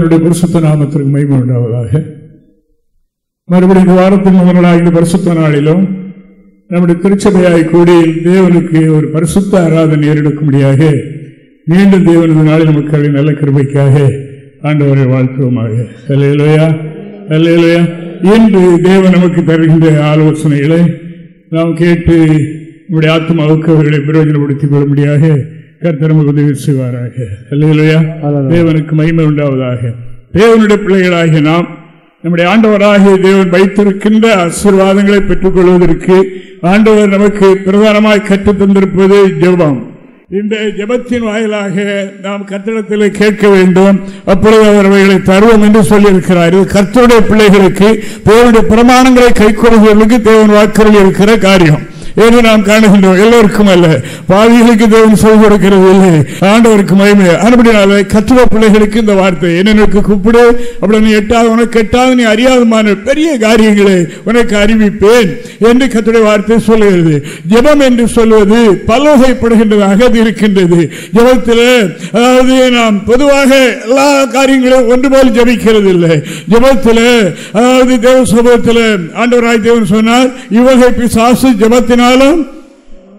இல்லையா பரிசுத்த நாமத்திற்கு மகிமை உண்டாவதாக. மறுபடியும் இந்த வாரத்தின் முதல் நாள் இந்த பரிசுத்த நாளிலும் நம்முடைய திருச்சபையாய் கூடி தேவனுக்கு ஒரு பரிசுத்த ஆராதனை ஏறெடுக்கும்படியாக மீண்டும் தேவனது நாளில் மக்களின் நல்ல கிருபைக்காக ஆண்டவரை வாழ்த்துவோமாக. அல்லையா அல்லையா இன்று தேவன் நமக்கு தருகின்ற ஆலோசனைகளை நாம் கேட்டு நம்முடைய ஆத்மாவுக்கு அவர்களை பிரயோஜனப்படுத்திக் கொள்ளும்படியாக கர்த்தர் நமக்கு உதவி செய்வாராக அல்லையா தேவனுக்கு மகிமை உண்டாவதாக. தேவனுடைய பிள்ளைகளாகிய நாம் நம்முடைய ஆண்டவராகிய தேவன் வைத்திருக்கின்ற ஆசீர்வாதங்களை பெற்றுக் கொள்வதற்கு ஆண்டவர் நமக்கு பிரதானமாய் கற்றுத் தந்திருப்பது ஜெபம். இந்த ஜெபத்தின் வாயிலாக நாம் கட்டிடத்தில் கேட்க வேண்டும். அப்பொழுது அவர்களை தருவோம் என்று சொல்லியிருக்கிறார். இது கர்த்தருடைய பிள்ளைகளுக்கு தேவனுடைய பிரமாணங்களை கை கொள்வதற்கு தேவன் வாக்குறுதி இருக்கிற காரியம். என்று நாம் காணுகின்றோம். எல்லோருக்கும் அல்ல பாதிகளுக்கு தேவன் சொல்ல கொடுக்கிறது இல்லை. ஆண்டவருக்கு மயமே அப்படினால கத்துவ பிள்ளைகளுக்கு இந்த வார்த்தை. என்ன கூப்பிடு? அப்படி நீ எட்டாத உனக்கு எட்டாவது நீ அறியாதமான பெரிய காரியங்களை உனக்கு அறிவிப்பேன் என்று கத்துடைய வார்த்தை சொல்லுகிறது. ஜெபம் என்று சொல்வது பல்வகைப்படுகின்றதாக அது இருக்கின்றது. ஜபத்தில் அதாவது நாம் பொதுவாக எல்லா காரியங்களும் ஒன்று போல் ஜபிக்கிறது இல்லை ஜபத்தில் அதாவது தேவ சபத்தில் ஆண்டவராய் தேவன் சொன்னார் இவகை பிசாசு ஜபத்தின் ஆனாலும்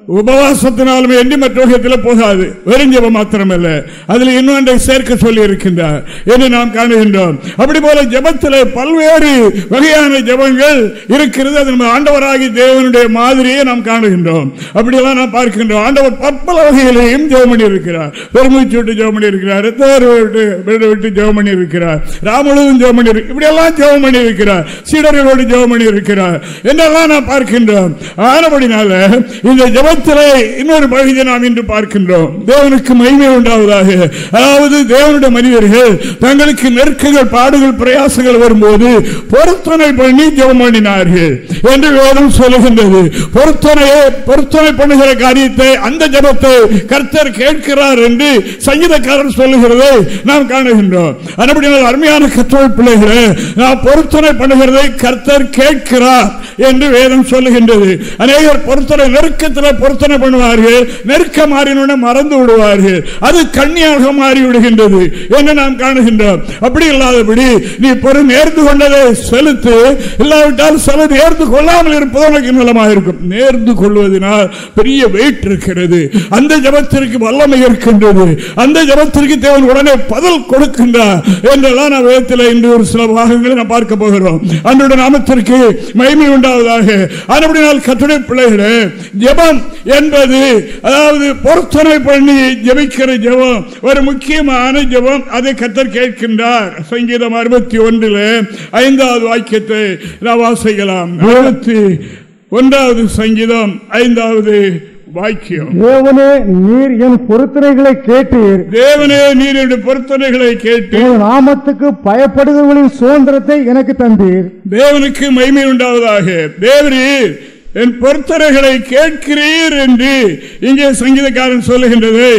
உபவாசத்தினாலும் எண்ணி மற்ற போகாது. வெறுஞ்சபம் மாத்திரமல்ல. அதில் இன்னொன்றை சேர்க்க சொல்லி இருக்கின்றார் என்று நாம் காணுகின்றோம். அப்படி போல ஜபத்தில் பல்வேறு வகையான ஜபங்கள் இருக்கிறது. அது நம்ம ஆண்டவராகி தேவனுடைய மாதிரியை நாம் காணுகின்றோம். அப்படியெல்லாம் நாம் பார்க்கின்றோம். ஆண்டவர் பற்பல வகையிலையும் பண்ணி இருக்கிறார். பெருமூச்சு விட்டு ஜெவமணி இருக்கிறார். விட்டு விட்டு ஜெவமணி இருக்கிறார். ராமுழுதும் ஜெவமணி இப்படியெல்லாம் பண்ணி இருக்கிறார். சீடர்களோடு பண்ணி இருக்கிறார். என்றெல்லாம் நாம் பார்க்கின்றோம். ஆனபடினால இந்த ஜப ஜபத்திலே இன்னொரு பகுதியை நாம் இன்று பார்க்கின்றோம். தேவனுக்கு மகிமை உண்டாவதாக. அதாவது தேவனுடைய மனிதர்கள் தங்களுக்கு நெருக்கங்கள் பாடுகள் பிரயாசங்கள் வரும்போது பொருத்தனை பண்ணி ஜெபம் பண்ணினார்கள் என்று வேதம் சொல்லுகின்றது. பொருத்தனையை பொருத்தனை பண்ணுகிற காரியத்தை அந்த ஜபத்தை கர்த்தர் கேட்கிறார் என்று சங்கீதக்காரர் சொல்லுகிறதை நாம் காணுகின்றோம். அதுபடியால் அருமையான கற்றோர் பிள்ளைகளை நாம் பொருத்தனை பண்ணுகிறதை கர்த்தர் கேட்கிறார் என்று வேதம் சொல்லுகின்றது. அநேகர் பொருத்தனை நெருக்கத்தில் பொருத்தனை பண்ணுவார்கள் நெருக்க மாறினோட மறந்து விடுவார்கள். அது கண்ணியாக மாறி விடுகின்றது என்று நாம் காணுகின்றோம். அப்படி இல்லாதபடி நீ பொருள் நேர்ந்து கொண்டதை செலுத்து இல்லாவிட்டால் செலவு நேர்ந்து கொள்ளாமல் இருப்பது உனக்கு நலமாக இருக்கும். நேர்ந்து கொள்வதனால் பெரிய வெயிட் இருக்கிறது. அந்த ஜபத்திற்கு வல்லமை இருக்கின்றது. அந்த ஜபத்திற்கு தேவன் உடனே பதில் கொடுக்கின்றார் என்றெல்லாம் நான் வேதத்தில் இன்று ஒரு சில பாகங்களை நான் பார்க்க போகிறோம். அன்றைய நாமத்திற்கு மகிமை உண்டாவதாக. அதுபடினால் கத்துடைய பிள்ளைகளே ஜபம் என்பது அதாவது பொருத்தனை பண்ணி ஜபிக்கிற ஜபம் ஒரு முக்கியமான ஜபம் அதை கத்தர் கேட்கின்றார். சங்கீதம் அறுபத்தி ஒன்றில் ஐந்தாவது வாக்கியத்தை நான் வாசிக்கலாம். அறுபத்தி ஒன்றாவது சங்கீதம் ஐந்தாவது வாக்கியம். தேவனே நீர் என் பொருத்தனைகளை கேட்டீர். தேவனே நீர் என் பொருத்தனைகளை கேட்டு நாமத்துக்கு பயப்படுகிறவர்களின் சுதந்திரத்தை எனக்கு தந்தீர். தேவனுக்கு மகிமை உண்டாவதாக. தேவரீர் என் பொருத்தரைகளை கேட்கிறீர் என்று இங்கே சங்கீதக்காரன் சொல்லுகின்றது.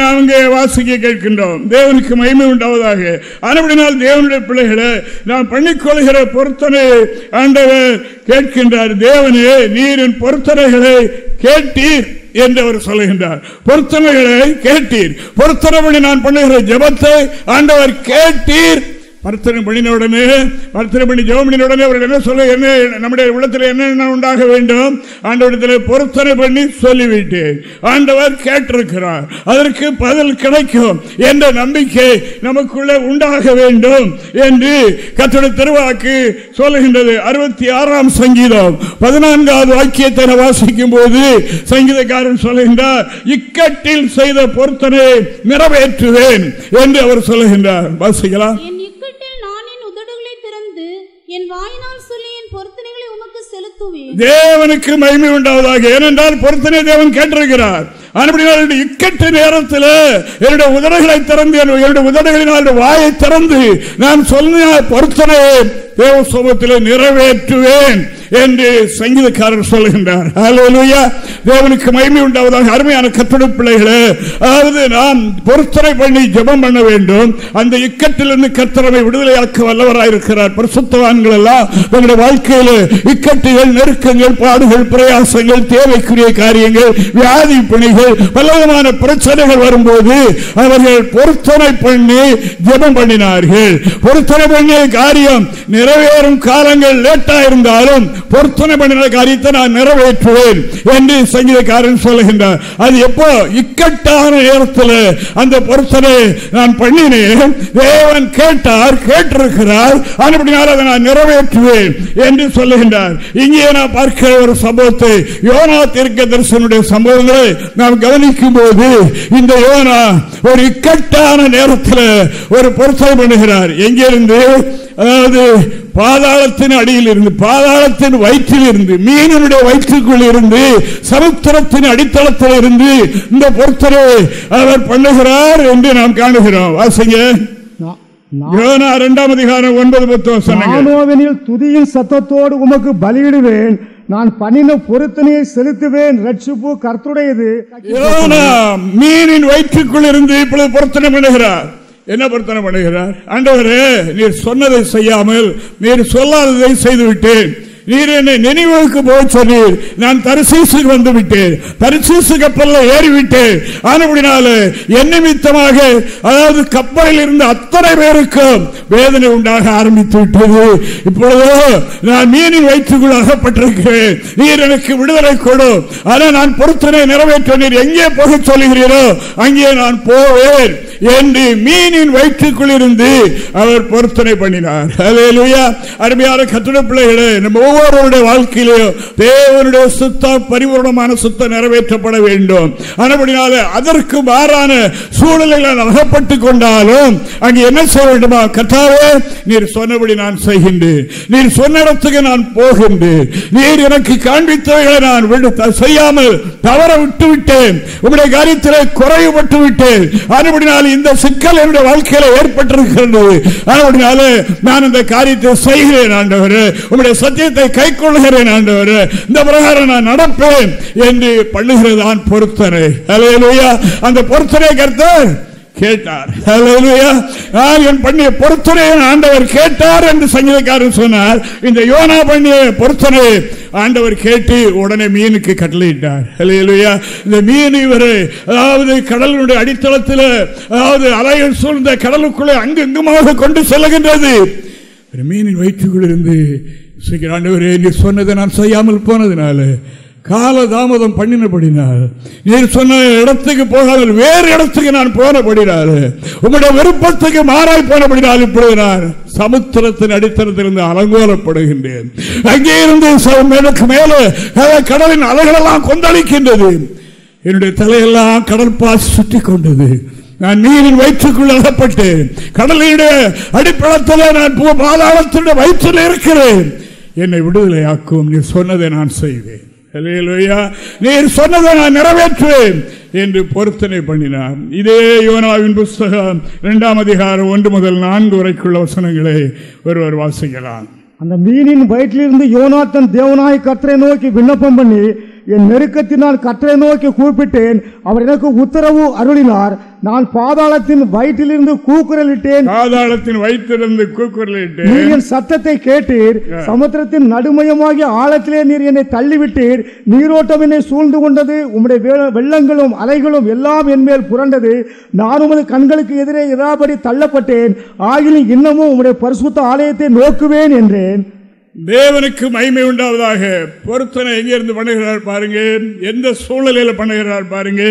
நாங்கள் வாசிக்க கேட்கின்றோம். தேவனுக்கு மகிமை உண்டாவதாக. ஆனப்படினால் தேவனுடைய பிள்ளைகளை நான் பண்ணிக்கொள்கிற பொருத்தனை ஆண்டவர் கேட்கின்றார். தேவனே நீர் என் பொருத்தனைகளை கேட்டீர் என்று அவர் சொல்லுகின்றார். பொருத்தனைகளை கேட்டீர். பொருத்தனை நான் பண்ணுகிற ஜபத்தை ஆண்டவர் கேட்டீர் பர்த்தனை பண்ணின உடனே பர்த்தனை பண்ணி ஜெபம் உடனே அவர்கள் என்ன சொல்ல என்ன நம்முடைய உள்ளத்தில் என்னென்ன உண்டாக வேண்டும்? ஆண்டவரிடத்தில் பொருத்தனை பண்ணி சொல்லிவிட்டேன். ஆண்டவர் கேட்டிருக்கிறார். அதற்கு பதில் கிடைக்கும் என்ற நம்பிக்கை நமக்குள்ளே உண்டாக வேண்டும் என்று கத்தோட திருவாக்கு சொல்லுகின்றது. அறுபத்தி ஆறாம் சங்கீதம் பதினான்காவது வாக்கியத்தை வாசிக்கும் போது சங்கீதக்காரன் சொல்லுகின்றார் இக்கட்டில் செய்த பொருத்தனை நிறைவேற்றுவேன் என்று அவர் சொல்லுகின்றார். வாசிக்கலாம். என் வாயினால் சொல்லி என் பொருத்தனைகளை உமக்கு செலுத்துவேன். தேவனுக்கு மகிமை உண்டாவதாக. ஏனென்றால் பொருத்தனை தேவன் கேட்டிருக்கிறார். இக்கட்டு நேரத்தில் என்னுடைய உதடுகளை திறந்து என்னுடைய உதடுகளினால் வாயை திறந்து நான் சொன்ன பொருத்தனையை தேவ சமூகத்தில் நிறைவேற்றுவேன் என்று சங்கீதக்காரர் சொல்லுகின்றார் ஹalleluya தேவனுக்கு மகிமை உண்டாவதாக அருமையான கட்டட பிள்ளைகளே அதாவது நாம் பொருத்தனை பண்ணி ஜெபம் பண்ண வேண்டும். அந்த இக்கட்டிலிருந்து கர்த்தரமை விடுதலையாக்க வல்லவராயிருக்கிறார் பரிசுத்தவான்கள் எல்லாம் தங்களுடைய வாழ்க்கையில் இக்கட்டுகள் நெருக்கங்கள் பாடுகள் பிரயாசங்கள் தேவைக்குரிய காரியங்கள் வியாதி பிணிகள் பலவிதமான பிரச்சனைகள் வரும்போது அவர்கள் பொருத்தனை பண்ணி ஜபம் பண்ணினார்கள். பொருத்தனை பண்ணிய காரியம் நிறைவேறும் காலங்கள் லேட்டா இருந்தாலும் பொருத்தனை பண்ணின காரியத்தை நான் நிறைவேற்றுவேன் என்று சங்கீதக்காரன் சொல்லுகின்றார். அது எப்போ? இக்கட்டான நேரத்தில் அந்த பொருத்தனை நான் பண்ணினேன். தேவன் கேட்டார் கேட்டிருக்கிறார். அப்படினால் அதை நான் நிறைவேற்றுவேன் என்று சொல்லுகின்றார். இங்கே நான் பார்க்கிற ஒரு சம்பவத்தை யோனா தீர்க்க தரிசனுடைய சம்பவங்களை நான் நாம் கவனிக்கும் போது இந்த யோனா ஒரு இக்கட்டான நேரத்தில் ஒரு பொருத்தனை பண்ணுகிறார். எங்கிருந்து? அதாவது பாதாளத்தின் அடியில் இருந்து பாதாளத்தின் வயிற்றில் இருந்து மீனினுடைய வயிற்றுக்குள் இருந்து சமுத்திரத்தின் அடித்தளத்தில் இருந்து இந்த பொருத்தனை அவர் பண்ணுகிறார் என்று நாம் காணுகிறோம். வாசிங்க. இரண்டாம் அதிகாரம் ஒன்பது பத்து நானோவெனில் துதியின் சத்தத்தோடு உமக்கு பலியிடுவேன். நான் பண்ணின பொருத்தனையை செலுத்துவேன். ரட்சிப்பு கர்த்துடையது மீனின் வயிற்றுக்குள் இருந்து இப்பொழுது பொருத்தனை பண்ணுகிறார். என்ன பொருத்தனை பண்ணுகிறார்? ஆண்டவரே நீர் சொன்னதை செய்யாமல் நீர் சொல்லாததை செய்துவிட்டேன். நீர் என்னை நினைவுக்கு போக சொன்னீர். நான் தரிசீசுக்கு வந்து விட்டேன். தரிசீசு கப்பல்ல ஏறிவிட்டேன். ஆனபடினால என் நிமித்தமாக அதாவது கப்பலில் இருந்த அத்தனை பேருக்கும் வேதனை உண்டாக ஆரம்பித்து விட்டது. இப்பொழுதோ நான் மீனின் வயிற்றுக்குள் அகப்பட்டிருக்கிறேன். நீர் எனக்கு விடுதலை கொடு. ஆனால் நான் பொருத்தனை நிறைவேற்ற நீர் எங்கே போக சொல்லுகிறீரோ அங்கே நான் போவேன் என்று மீனின் வயிற்றுக்குள் இருந்து அவர் பொருத்தனை பண்ணினார். அருமையான கத்துட பிள்ளைகளே நம்ம ஒவ்வொருவருடைய வாழ்க்கையிலேயும் தேவனுடைய சுத்தம் பரிபூர்ணமான சுத்தம் நிறைவேற்றப்பட வேண்டும். ஆனபடினால அதற்கு மாறான சூழலில் அகப்பட்டு கொண்டாலும் அங்கே என்ன செய்ய வேண்டுமா? கத்தாவே நீர் சொன்னபடி நான் செய்கின்றேன். நீர் சொன்ன இடத்துக்கு நான் போகின்றேன். நீர் எனக்கு காண்பித்தவைகளை நான் செய்யாமல் தவற விட்டு விட்டேன் உங்களுடைய காரியத்தில் குறைவுபட்டு விட்டேன். ஆனபடினால இந்த சிக்கல் என்னுடைய வாழ்க்கையில ஏற்பட்டிருக்கிறது. ஆனபடினால நான் இந்த காரியத்தை செய்கிறேன் ஆண்டவர். உங்களுடைய சத்தியத்தை கை கொள்கிறேன் ஆண்டவர். இந்த பிரகாரம் நான் நடப்பேன் என்று பண்ணுகிறதான் பொருத்தனை. ஹalleluya அந்த பொருத்தனை கருத்து கேட்டார். நான் என் பண்ணிய பொருத்தனையை ஆண்டவர் கேட்டார் என்று சங்கீதக்காரன் சொன்னார். இந்த யோனா பண்ணிய பொருத்தனை ஆண்டவர் கேட்டு உடனே மீனுக்கு கட்டளையிட்டார். ஹalleluya இந்த மீன் இவர் அதாவது கடலினுடைய அடித்தளத்தில் அதாவது அலைகள் சூழ்ந்த கடலுக்குள்ளே அங்கெங்குமாக கொண்டு செல்லுகின்றது. மீனின் வயிற்றுக்குள் இருந்து ஆண்டவரே நீ சொன்னதை நான் செய்யாமல் போனதுனால கால தாமதம் பண்ணினபடினால் நீர் சொன்ன இடத்துக்கு போகாமல் வேறு இடத்துக்கு நான் போனபடினால் உங்களுடைய விருப்பத்துக்கு மாறாய் போனபடினால் இப்பொழுது நான் சமுத்திரத்தின் அடித்தளத்திலிருந்து அலங்கோலப்படுகின்றேன். அங்கே இருந்து ச- மேலே கடலின் அலைகளெல்லாம் கொந்தளிக்கின்றது. என்னுடைய தலையெல்லாம் கடல் பாசி சுற்றி கொண்டது நான் நீரின் வயிற்றுக்குள் அகப்பட்டேன். கடலினுடைய அடிப்படத்தில் நான் பூ- பாதாளத்தினுடைய வயிற்றில் இருக்கிறேன். என்னை விடுதலையாக்கும் நீ சொன்னதை நான் செய்வேன். நீர் சொன்னதை நான் நிறைவேற்றுவேன் என்று பொருத்தனை பண்ணினார். இதே யோனாவின் புஸ்தகம் இரண்டாம் அதிகாரம் ஒன்று முதல் நான்கு வரைக்குள்ள வசனங்களை ஒருவர் வாசிக்கலாம். அந்த மீனின் வயிற்றிலிருந்து யோனாத்தன் தேவனாய் கத்தரை நோக்கி விண்ணப்பம் பண்ணி என் நெருக்கத்தினால் கர்த்தரை நோக்கி கூப்பிட்டேன். அவர் எனக்கு உத்தரவு அருளினார். நான் பாதாளத்தின் வயிற்றிலிருந்து கூக்குரலிட்டேன். பாதாளத்தின் வயிற்றிலிருந்து கூக்குரலிட்டு நீர் என் சத்தத்தை கேட்டீர். சமுத்திரத்தின் நடுமயமாகிய ஆழத்திலே நீர் என்னை தள்ளிவிட்டீர். நீரோட்டம் என்னை சூழ்ந்து கொண்டது. உம்முடைய வெள்ளங்களும் அலைகளும் எல்லாம் என் மேல் புரண்டது. நான் உமது கண்களுக்கு எதிரே இராபடி தள்ளப்பட்டேன். ஆகிலும் இன்னமும் உம்முடைய பரிசுத்த ஆலயத்தை நோக்குவேன் என்றேன். தேவனுக்கு மகிமை உண்டாவதாக. பொருத்தனை எங்கே இருந்து பண்ணுகிறார் பாருங்க எந்த சூழலில் பண்ணுகிறார் பாருங்க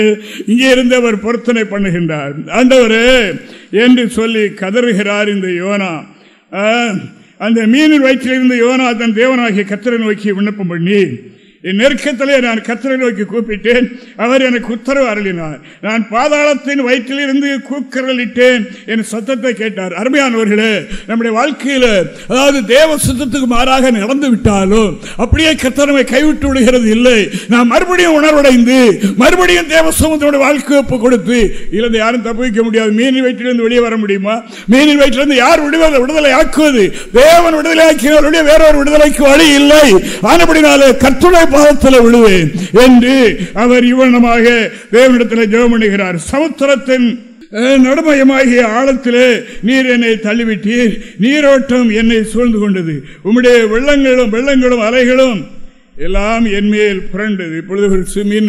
இங்கே இருந்து அவர் பொருத்தனை பண்ணுகின்றார். ஆண்டவரே என்று சொல்லி கதறுகிறார் இந்த யோனா. அந்த மீனின் வயிற்றிலிருந்து யோனா தன் தேவனாகிய கத்திரன் நோக்கி விண்ணப்பம் பண்ணி என் நெருக்கத்திலே நான் கத்தரை நோக்கி கூப்பிட்டேன். அவர் எனக்கு உத்தரவு அருளினார். நான் பாதாளத்தின் வயிற்றிலிருந்து கூக்கரலிட்டேன் என் சத்தத்தை கேட்டார். அருமையானவர்களே நம்முடைய வாழ்க்கையில் அதாவது தேவ சுத்தத்துக்கு மாறாக நடந்து விட்டாலும் அப்படியே கத்தரமை கைவிட்டு விடுகிறது இல்லை. நான் மறுபடியும் உணர்வடைந்து மறுபடியும் தேவ சமூகத்தோட வாழ்க்கை ஒப்பு கொடுத்து இருந்து யாரும் தப்பிக்க முடியாது. மீனின் வயிற்றிலிருந்து வெளியே வர முடியுமா? மீனின் வயிற்றிலிருந்து யார் விடுவதை விடுதலை ஆக்குவது? தேவன் விடுதலை ஆக்கியவருடைய வேறொரு விடுதலைக்கு வழி இல்லை. ஆனப்படினாலே கத்துடைய பாதத்தில் விழுவேன் என்று அவர் இவனமாக தேவனிடத்தில் ஜெபம் பண்ணுகிறார். சமுத்திரத்தின் நடுமயமாகிய ஆழத்திலே நீர் என்னை தள்ளிவிட்டீர். நீரோட்டம் என்னை சூழ்ந்து கொண்டது. உம்முடைய வெள்ளங்களும் வெள்ளங்களும் அலைகளும் எல்லாம் என் மேல் புரண்டது இப்பொழுது ஒரு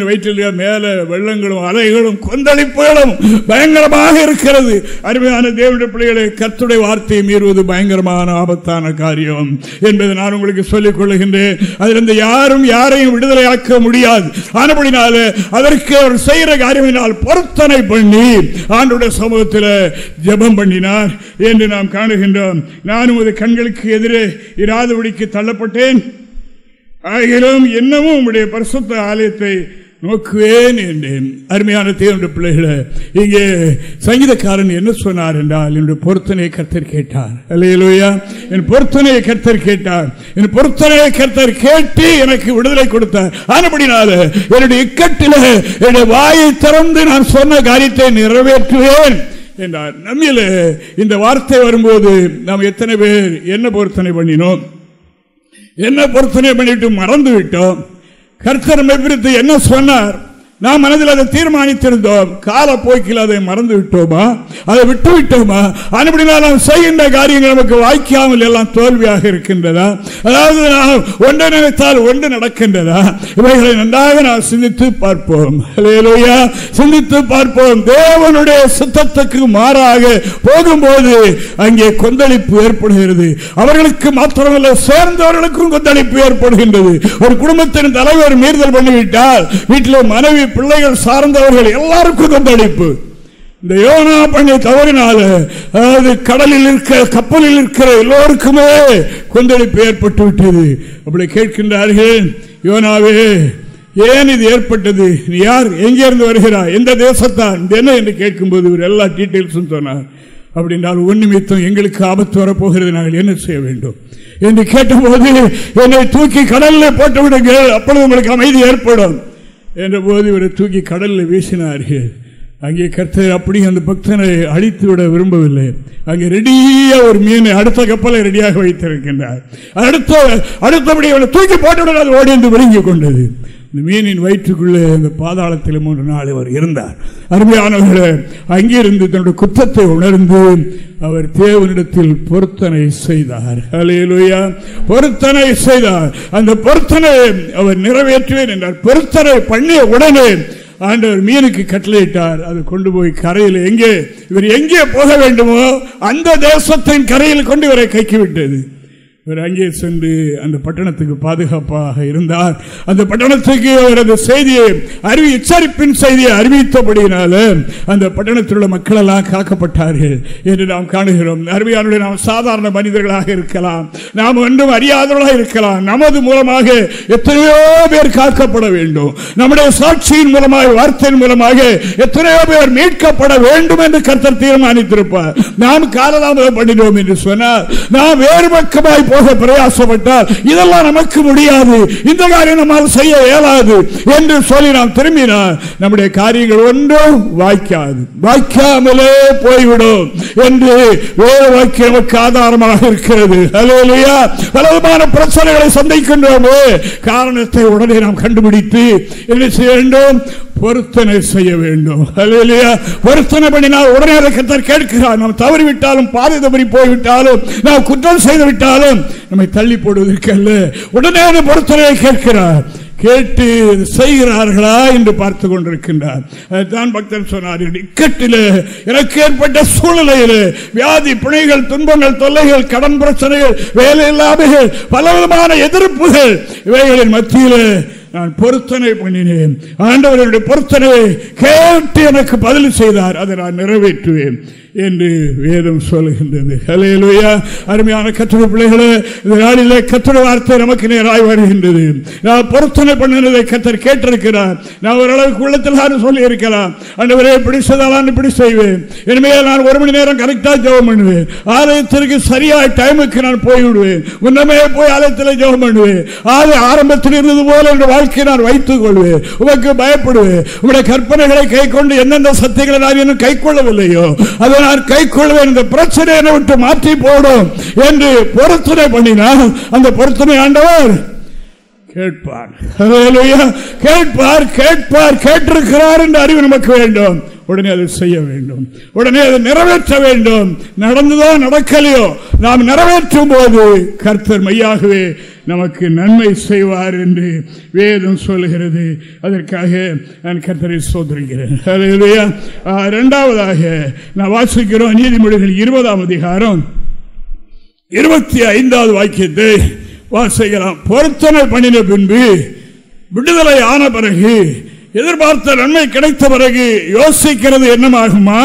வயிற்றில் மேல வெள்ளங்களும் அலைகளும் கொந்தளிப்புகளும் பயங்கரமாக இருக்கிறது. அருமையான தேவனுடைய பிள்ளைகளை கத்துடைய வார்த்தையை மீறுவது பயங்கரமான ஆபத்தான காரியம் என்பதை நான் உங்களுக்கு சொல்லிக் கொள்ளுகின்றேன். அதிலிருந்து யாரும் யாரையும் விடுதலையாக்க முடியாது. ஆனபடினால அதற்கு அவர் செய்கிற காரியமினால் பொருத்தனை பண்ணி ஆண்டுடைய சமூகத்தில் ஜெபம் பண்ணினார் என்று நாம் காணுகின்றோம். நானும் உமது கண்களுக்கு எதிரே இராதபடிக்கு தள்ளப்பட்டேன். ஆகிலும் இன்னமும் உங்களுடைய பரிசுத்த ஆலயத்தை நோக்குவேன் என்றேன். அருமையான தேவனுடைய பிள்ளைகளை இங்கே சங்கீதக்காரன் என்ன சொன்னார் என்றால் என்னுடைய பொருத்தனையை கர்த்தர் கேட்டார். அல்லையிலோயா என் பொருத்தனையை கர்த்தர் கேட்டார். என் பொருத்தனையை கர்த்தர் கேட்டு எனக்கு விடுதலை கொடுத்தார். ஆனபடினால என்னுடைய இக்கட்டில என்னுடைய வாயை திறந்து நான் சொன்ன காரியத்தை நிறைவேற்றுவேன். என்றார். நம்மில இந்த வார்த்தை வரும்போது நாம் எத்தனை பேர் என்ன பொருத்தனை பண்ணினோம்? என்ன பொருத்தனை பண்ணிட்டு மறந்து விட்டோம் கர்த்தர் குறித்து என்ன சொன்னார்? நாம் மனதில் அதை தீர்மானித்திருந்தோம். காலப்போக்கில் அதை மறந்து விட்டோமா? அதை விட்டு விட்டோமா? அதுபடினால் நாம் செய்கின்ற காரியங்கள் நமக்கு வாய்க்காமல் எல்லாம் தோல்வியாக இருக்கின்றதா? அதாவது நாம் ஒன்றை நினைத்தால் ஒன்று நடக்கின்றதா? இவைகளை நன்றாக நாம் சிந்தித்து பார்ப்போம். சிந்தித்து பார்ப்போம். தேவனுடைய சுத்தத்துக்கு மாறாக போகும்போது அங்கே கொந்தளிப்பு ஏற்படுகிறது. அவர்களுக்கு மாத்திரமல்ல சேர்ந்தவர்களுக்கும் கொந்தளிப்பு ஏற்படுகின்றது. ஒரு குடும்பத்தின் தலைவர் மீறுதல் பண்ணிவிட்டால் வீட்டில் மனைவி பிள்ளைகள் சார்ந்தவர்கள் எல்லாருக்கும் கொந்தளிப்பு. இந்த யோனா பண்ணி தவறினால அதாவது கடலில் இருக்கிற கப்பலில் இருக்கிற எல்லோருக்குமே கொந்தளிப்பு ஏற்பட்டு விட்டது. அப்படி கேட்கின்றார்கள் யோனாவே ஏன் இது ஏற்பட்டது? நீ யார்? எங்கே இருந்து வருகிறாய்? எந்த தேசத்தான்? என்ன என்று கேட்கும்போது இவர் எல்லா டீட்டெயில்ஸும் சொன்னார். அப்படின்றால் உன் எங்களுக்கு ஆபத்து வரப்போகிறது. நாங்கள் என்ன செய்ய வேண்டும்? என்று கேட்டபோது என்னை தூக்கி கடலில் போட்டு விடுங்கள் அப்பொழுது உங்களுக்கு அமைதி ஏற்படும். என்ற போது இவரை தூக்கி கடலில் வீசினார்கள். அங்கே கர்த்தர் அப்படி அந்த பக்தனை அழித்து விட விரும்பவில்லை. அங்கே ரெடியா ஒரு மீனை அடுத்த கப்பலை ரெடியாக வைத்திருக்கின்றார். அடுத்த அடுத்தபடி அவனை தூக்கி போட்டுவிட அது ஓடி வந்து விழுங்கி கொண்டது. இந்த மீனின் வயிற்றுக்குள்ளே அந்த பாதாளத்தில் மூன்று நாள் அவர் இருந்தார். அருமையானவர்களே அங்கிருந்து தன்னுடைய குற்றத்தை உணர்ந்து அவர் தேவனிடத்தில் பொருத்தனை செய்தார். அலையலுயா பொருத்தனை செய்தார். அந்த பொருத்தனை அவர் நிறைவேற்றுவேன் என்றார். பொருத்தனை பண்ணிய உடனே ஆண்டவர் மீனுக்கு கட்டளையிட்டார். அதை கொண்டு போய் கரையில் எங்கே இவர் எங்கே போக வேண்டுமோ அந்த தேசத்தின் கரையில் கொண்டு இவரை கைக்கு விட்டது இவர் அங்கே சென்று அந்த பட்டணத்துக்கு பாதுகாப்பாக இருந்தார். அந்த பட்டணத்துக்கு அவர் அந்த செய்தியை அறிவி எச்சரிப்பின் செய்தியை அறிவித்தபடியினால அந்த பட்டணத்தில் உள்ள மக்கள் எல்லாம் காக்கப்பட்டார்கள் என்று நாம் காணுகிறோம். அருமையானுடைய நாம் சாதாரண மனிதர்களாக இருக்கலாம். நாம் ஒன்றும் அறியாதவர்களாக இருக்கலாம். நமது மூலமாக எத்தனையோ பேர் காக்கப்பட வேண்டும். நம்முடைய சாட்சியின் மூலமாக வார்த்தையின் மூலமாக எத்தனையோ பேர் மீட்கப்பட வேண்டும் என்று கருத்தர் தீர்மானித்திருப்பார். நாம் காலதாமதம் பண்ணிடுவோம் என்று சொன்னால் நாம் வேறு பக்கமாய் போக பிரயாசப்பட்டால் இதெல்லாம் நமக்கு முடியாது. இந்த காரியம் நம்மால் செய்ய இயலாது என்று சொல்லி நாம் திரும்பினால் நம்முடைய காரியங்கள் ஒன்றும் வாய்க்காது. வாய்க்காமலே போய்விடும் என்று வேறு வாக்கிய நமக்கு ஆதாரமாக இருக்கிறது. அலையிலையா பலவிதமான பிரச்சனைகளை சந்திக்கின்றோமே. காரணத்தை உடனே நாம் கண்டுபிடித்து என்ன செய்ய வேண்டும்? பொருத்தனை செய்ய வேண்டும். பொருத்தனை பண்ணினால் உடனே அதை கத்தர் கேட்கிறார் நாம் தவறிவிட்டாலும் பாதை தவறி போய்விட்டாலும் நாம் குற்றம் செய்து விட்டாலும் நம்மை தள்ளி போடுவதற்கு அல்ல உடனே அந்த பொருத்தனையை கேட்கிறார். கேட்டு செய்கிறார்களா என்று பார்த்து கொண்டிருக்கின்றார். அதுதான் பக்தன் சொன்னார் இக்கட்டில் எனக்கு ஏற்பட்ட சூழ்நிலையில் வியாதி பிணைகள் துன்பங்கள் தொல்லைகள் கடன் பிரச்சனைகள் வேலை இல்லாமைகள் பலவிதமான எதிர்ப்புகள் இவைகளின் மத்தியில் நான் பொருத்தனை பண்ணினேன். ஆண்டவருடைய பொருத்தனையை கேட்டு எனக்கு பதில் செய்தார். அதை நான் நிறைவேற்றுவேன். என்று வேதம் சொல்லுகின்றது. ஹலேலுயா அருமையான கற்றுட பிள்ளைகளே இந்த நாளிலே கத்திர வார்த்தை நமக்கு நேராய் வருகின்றது. நான் பொருத்தனை பண்ணினதை கத்தர் கேட்டிருக்கிறார். நான் ஓரளவுக்கு உள்ளத்தில் சொல்லி அந்த அண்டவரே பிடிச்சதாலான்னு இப்படி செய்வேன். இனிமேல் நான் ஒரு மணி நேரம் கரெக்டாக ஜெபம் பண்ணுவேன். ஆலயத்திற்கு சரியாக டைமுக்கு நான் போய்விடுவேன். முன்னமே போய் ஆலயத்தில் ஜெபம் பண்ணுவேன். ஆலய ஆரம்பத்தில் இருந்தது போல என்ற வாழ்க்கையை நான் வைத்துக் கொள்வேன். உமக்கு பயப்படுவேன். உங்களுடைய கற்பனைகளை கை கொண்டு எந்தெந்த சத்தியங்களை நான் இன்னும் கை கொள்ளவில்லையோ அதை நான் கை கொள்வேன் இந்த பிரச்சனையை விட்டு மாற்றி போடும் என்று பொருத்தனை பண்ணினால் அந்த பொருத்தனை ஆண்டவர் கேட்பார். கேட்பார் கேட்பார் கேட்டிருக்கிறார் என்று அறிவு நமக்கு வேண்டும். உடனே அதை செய்ய வேண்டும். உடனே அதை நிறைவேற்ற வேண்டும். நடந்துதான் நடக்கலையோ? நாம் நிறைவேற்றும் போது கர்த்தர் மையாகவே நமக்கு நன்மை செய்வார் என்று வேதம் சொல்லுகிறது. அதற்காக நான் கர்த்தரை சோதரிக்கிறேன். இரண்டாவதாக நான் வாசிக்கிறோம் நீதிமொழிகள் இருபதாம் அதிகாரம். இருபத்தி ஐந்தாவது வாக்கியத்தை வாசிக்கலாம். பொருத்தனை பண்ணின பின்பு விடுதலை ஆன பிறகு எதிர்பார்த்த நன்மை கிடைத்த பிறகு யோசிக்கிறது என்னமாகுமா?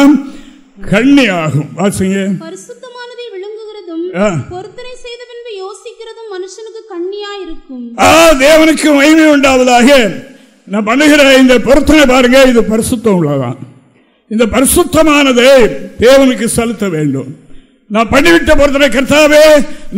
கண்ணி ஆகும் வாசிங்க பரிசுத்தமானதை விழுங்குகிறதும் பொருத்தனை செய்த பின்பு யோசிக்கிறதும் மனுஷனுக்கு கண்ணியா இருக்கும். தேவனுக்கு மகிமை உண்டாவதாக. நான் பண்ணுகிற இந்த பொருத்தனை பாருங்க இது பரிசுத்தம் உள்ளதான். இந்த பரிசுத்தமானதை தேவனுக்கு செலுத்த வேண்டும். நான் பண்ணிவிட்ட பொருத்தனை கர்த்தாவே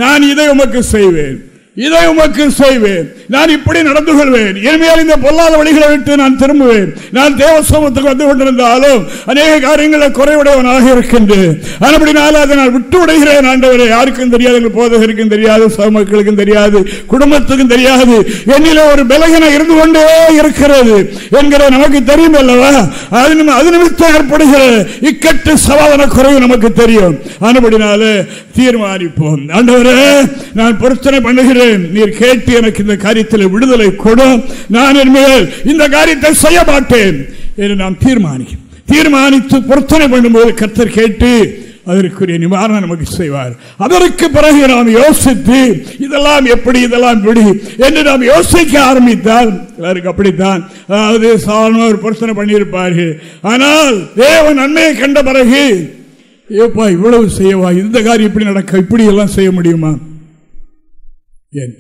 நான் இதை உமக்கு செய்வேன். இதை உமக்கு செய்வேன். நான் இப்படி நடந்து கொள்வேன். இனிமேல் இந்த பொல்லாத வழிகளை விட்டு நான் திரும்புவேன். நான் தேவசோமத்துக்கு வந்து கொண்டிருந்தாலும் அநேக காரியங்களில் குறைவுடையவனாக இருக்கின்றேன். அப்படினால அதை நான் விட்டு விடுகிறேன் ஆண்டவரை. யாருக்கும் தெரியாது எங்கள் போதகருக்கும் தெரியாது சமக்களுக்கும் தெரியாது குடும்பத்துக்கும் தெரியாது. என்னில ஒரு பலகனை இருந்து கொண்டே இருக்கிறது என்கிற நமக்கு தெரியும் அல்லவா? அது நிமித்தம் ஏற்படுகிற இக்கட்டு சவாதன குறைவு நமக்கு தெரியும். அதுபடினால தீர்மானிப்போம். ஆண்டவரே நான் பொருத்தனை பண்ணுகிறேன். நீர் கேட்டு எனக்கு இந்த காரியத்தில் விடுதலை கொடும் நான் என்மேல் இந்த காரியத்தை செய்ய மாட்டேன் என்று நாம் தீர்மானிக்கும் தீர்மானித்து பொருத்தனை பண்ணும்போது கத்தர் கேட்டு அதற்குரிய நிவாரணம் நமக்கு செய்வார். அதற்கு பிறகு நாம் யோசித்து இதெல்லாம் எப்படி இதெல்லாம் விடி என்று நாம் யோசிக்க ஆரம்பித்தால் எல்லாருக்கு அப்படித்தான். அதாவது சாதாரண ஒரு பிரச்சனை பண்ணியிருப்பார்கள். ஆனால் தேவ நன்மையை கண்ட பிறகு ஏப்பா இவ்வளவு செய்யவா? இந்த காரியம் இப்படி நடக்க இப்படி எல்லாம் செய்ய முடியுமா? ஏன்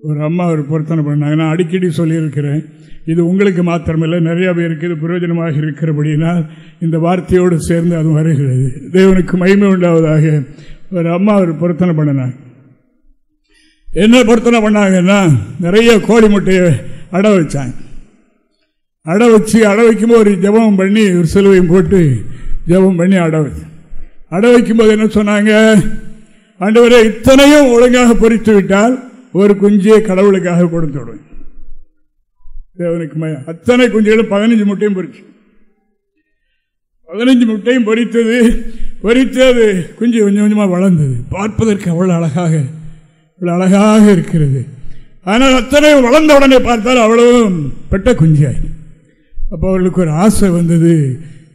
ஒரு அம்மா ஒரு பொருத்தனை பண்ணாங்க. நான் அடிக்கடி சொல்லியிருக்கிறேன் இது உங்களுக்கு மாத்திரமில்லை நிறைய பேருக்கு இது பிரயோஜனமாக இருக்கிறபடினால் இந்த வார்த்தையோடு சேர்ந்து அது வருகிறது. தேவனுக்கு மகிமை உண்டாவதாக ஒரு அம்மா ஒரு பொருத்தனை பண்ணினாங்க. என்ன பொருத்தனை பண்ணாங்கன்னா நிறைய கோழி முட்டையை அட வச்சாங்க. அட வச்சு அட வைக்கும்போது ஒரு ஜபம் பண்ணி ஒரு சிலுவையும் போட்டு ஜபம் பண்ணி அட வச்சு. அட வைக்கும்போது என்ன சொன்னாங்க? ஆண்டவரை இத்தனையும் ஒழுங்காக பொறித்து விட்டால் ஒரு குஞ்சியை கடவுளுக்காக கொடுத்து விடுவேன். தேவனுக்கு அத்தனை குஞ்சுகளும் பதினஞ்சு முட்டையும் பொறிச்சு. பதினஞ்சு முட்டையும் பொறித்தது பொறித்தது குஞ்சு கொஞ்சம் கொஞ்சமாக வளர்ந்தது. பார்ப்பதற்கு அவ்வளோ அழகாக இவ்வளோ அழகாக இருக்கிறது. ஆனால் அத்தனை வளர்ந்த உடனே பார்த்தால் அவ்வளவும் பெட்ட குஞ்சாய். அப்போ அவர்களுக்கு ஒரு ஆசை வந்தது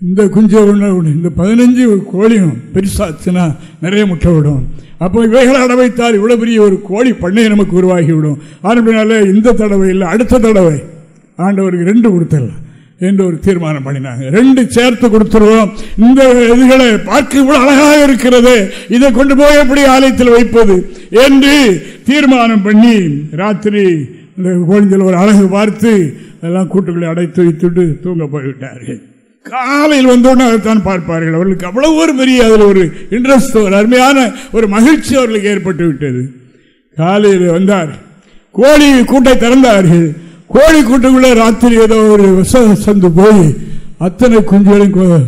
இந்த குஞ்சு ஒன்று இந்த பதினஞ்சு கோழியும் பெருசாச்சுன்னா நிறைய முட்டை விடும் அப்போ இவைகளை அடை வைத்தால் இவ்வளோ பெரிய ஒரு கோழி பண்ணை நமக்கு உருவாகிவிடும். ஆரம்பினால இந்த தடவை இல்லை அடுத்த தடவை. ஆண்டவருக்கு ரெண்டு கொடுத்துடலாம் என்று ஒரு தீர்மானம் பண்ணினாங்க. ரெண்டு சேர்த்து கொடுத்துருவோம். இந்த இதுகளை பார்க்க இவ்வளவு அழகாக இருக்கிறது. இதை கொண்டு போய் எப்படி ஆலயத்தில் வைப்பது என்று தீர்மானம் பண்ணி ராத்திரி இந்த கோழிஞ்சல் ஒரு அழகு பார்த்து அதெல்லாம் கூட்டுக்குள்ளே அடைத்து வைத்துட்டு தூங்க போய்விட்டார்கள். காலையில் வந்தோடனே அதைத்தான் பார்ப்பார்கள். அவர்களுக்கு அவ்வளவு ஒரு பெரிய அதில் ஒரு இன்ட்ரெஸ்ட் ஒரு அருமையான ஒரு மகிழ்ச்சி அவர்களுக்கு ஏற்பட்டு விட்டது. காலையில் வந்தார். கோழி கூட்டை திறந்தார்கள். கோழி கூட்டுக்குள்ளே ராத்திரி ஏதோ ஒரு விச சந்து போய் அத்தனை குஞ்சுகளையும்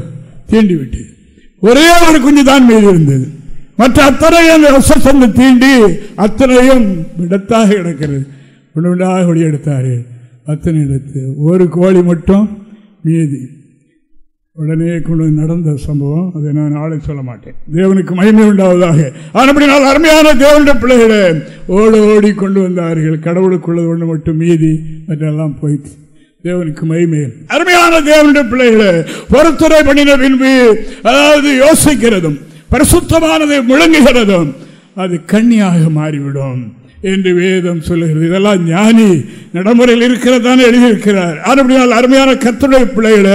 தீண்டி விட்டு ஒரே ஒரு குஞ்சு தான் மீது இருந்தது. மற்ற அத்தனையும் அந்த சந்து தீண்டி அத்தனையும் இடத்தாக கிடக்கிறது. ஒன்று ஒன்றாக ஒளி எடுத்தார்கள். அத்தனை இடத்து. ஒரு கோழி மட்டும் மீதி. உடனே கொண்டு நடந்த சம்பவம் அதை நான் நாளை சொல்ல மாட்டேன். தேவனுக்கு மகிமை உண்டாவதாக. அப்படி நான் அருமையான தேவனுடைய பிள்ளைகளை ஓட ஓடி கொண்டு வந்தார்கள். கடவுளுக்குள்ளது ஒன்று மட்டும் மீதி மற்றெல்லாம் போயிட்டு தேவனுக்கு மகிமை. அருமையான தேவனுடைய பிள்ளைகளை பொறுத்துறை பண்ணின பின்பு அதாவது யோசிக்கிறதும் பரிசுத்தமானதை முழங்குகிறதும் அது கண்ணியாக மாறிவிடும். என்று வேதம் சொல்லுகிறது. இதெல்லாம் ஞானி நடைமுறையில் இருக்கிறதான எழுதியிருக்கிறார். அப்படினால் அருமையான கத்துடைய பிள்ளைகள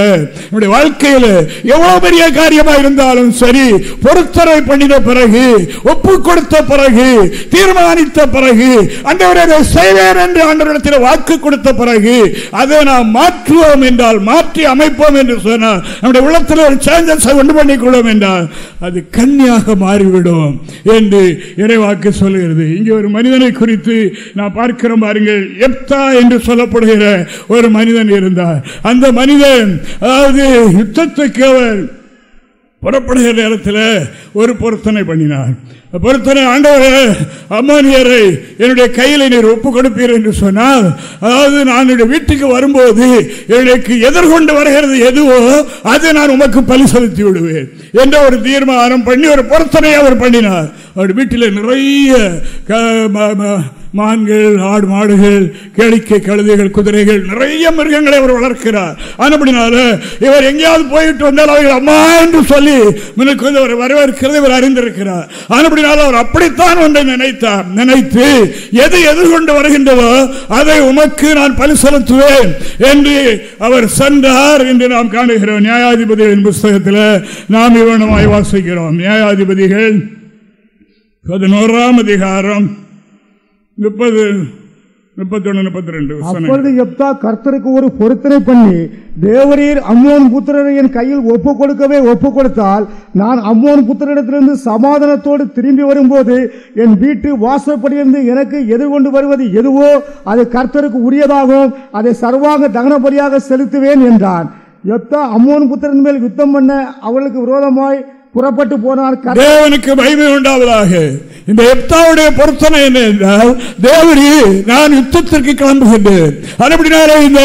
நம்முடைய வாழ்க்கையில எவ்வளவு பெரிய காரியமா இருந்தாலும் சரி பொருத்தரை பண்ணின பிறகு ஒப்பு கொடுத்த பிறகு தீர்மானித்த பிறகு அந்தவரை செய்வேன் என்று ஆண்டவரிடத்தில் வாக்கு கொடுத்த பிறகு அதை நாம் மாற்றுவோம் என்றால் மாற்றி அமைப்போம் என்று சொன்னால் நம்முடைய உள்ளத்தில் ஒரு சேஞ்சஸ் உண்டு பண்ணிக்கொள்வோம் என்றால் அது கன்னியாக மாறிவிடும் என்று இறைவாக்கு சொல்லுகிறது. இங்கே ஒரு மனிதனை குறித்து நான் பார்க்கிற பாருங்கள். எப்தா என்று சொல்லப்படுகிற ஒரு மனிதன் இருந்தார். அந்த மனிதன் அதாவது யுத்தத்துக்கு அவர் புறப்படுகிற நேரத்தில் ஒரு பொருத்தனை பண்ணினார். பொருத்தனை ஆண்டவரே அம்மானியரை என்னுடைய கையில் நீர் ஒப்பு கொடுப்பீர் என்று சொன்னால் அதாவது நான் என்னுடைய வீட்டுக்கு வரும்போது எனக்கு எதிர்கொண்டு வருகிறது எதுவோ அதை நான் உமக்கு பலி செலுத்தி விடுவேன் என்ற ஒரு தீர்மானம் பண்ணி ஒரு பொருத்தனை அவர் பண்ணினார். அவர் வீட்டில் நிறைய மான்கள் ஆடு மாடுகள் கேளிக்கை கழுதைகள் குதிரைகள் நிறைய மிருகங்களை அவர் வளர்க்கிறார். அப்படினால இவர் எங்கேயாவது போயிட்டு வந்தால் அவர்கள் அம்மா என்று சொல்லி முன்னுக்கு வந்து அவர் வரவேற்கிறது இவர் அறிந்திருக்கிறார். அப்படினால அவர் அப்படித்தான் ஒன்றை நினைத்தார். நினைத்து எது எதிர்கொண்டு வருகின்றதோ அதை உமக்கு நான் பலி செலுத்துவேன் என்று அவர் சென்றார் என்று நாம் காணுகிறோம். நியாயாதிபதிகளின் புஸ்தகத்தில் நாம் இவனமாய் வாசிக்கிறோம். நியாயாதிபதிகள் பதினோராம் அதிகாரம் முப்பது அப்பொழுது எப்தா கர்த்தருக்கு ஒரு பொருத்தனை பண்ணி தேவரீர் அம்மோன் புத்திரரை என் கையில் ஒப்பு கொடுக்கவே ஒப்பு கொடுத்தால் நான் அம்மோன் புத்திரிடத்திலிருந்து சமாதானத்தோடு திரும்பி வரும்போது என் வீட்டு வாசப்படியிலிருந்து எனக்கு எதிர்கொண்டு வருவது எதுவோ அது கர்த்தருக்கு உரியதாகும் அதை சர்வாங்க தகனப்படியாக செலுத்துவேன் என்றான். எப்தா அம்மோன் புத்திரன் மேல் யுத்தம் பண்ண அவளுக்கு விரோதமாய் புறப்பட்டு போனார் தேவனுக்கு மகிமை உண்டாவதாக. இந்த எப்தாவுடைய பொருத்தனை என்ன என்றால் தேவரி நான் யுத்தத்திற்கு கிளம்புகின்றேன். அப்படினாலே இந்த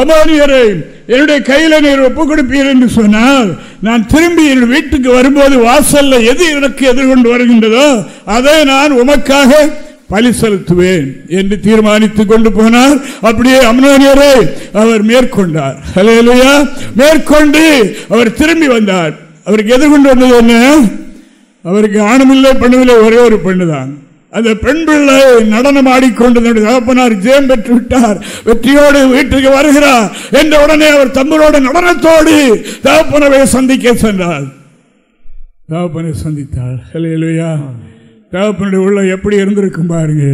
அமானியரை என்னுடைய கையில நீர் ஒப்பு கொடுப்பீர் என்று சொன்னால் நான் திரும்பி என் வீட்டுக்கு வரும்போது வாசல்ல எது எனக்கு எதிர்கொண்டு வருகின்றதோ அதை நான் உமக்காக பலி செலுத்துவேன் என்று தீர்மானித்துக் கொண்டு போனார். அப்படியே அம்னோனியரை அவர் மேற்கொண்டார். மேற்கொண்டு அவர் திரும்பி வந்தார். அவருக்கு எதிர்கொண்டு வந்தது என்ன? அவருக்கு ஆணமில்லை பெண்ணுமில்லை ஒரே ஒரு பெண்ணு தான் அந்த பெண் பிள்ளை நடனம் ஆடிக்கொண்டு தகப்பனார் ஜெயம் பெற்று விட்டார். வெற்றியோடு வீட்டுக்கு வருகிறார். என்ற உடனே அவர் தம்பரோட நடனத்தோடு தகப்பனவை சந்திக்க சென்றார். தகப்பனை சந்தித்தார். இல்லையா தகப்பனுடைய உள்ள எப்படி இருந்திருக்கும் பாருங்க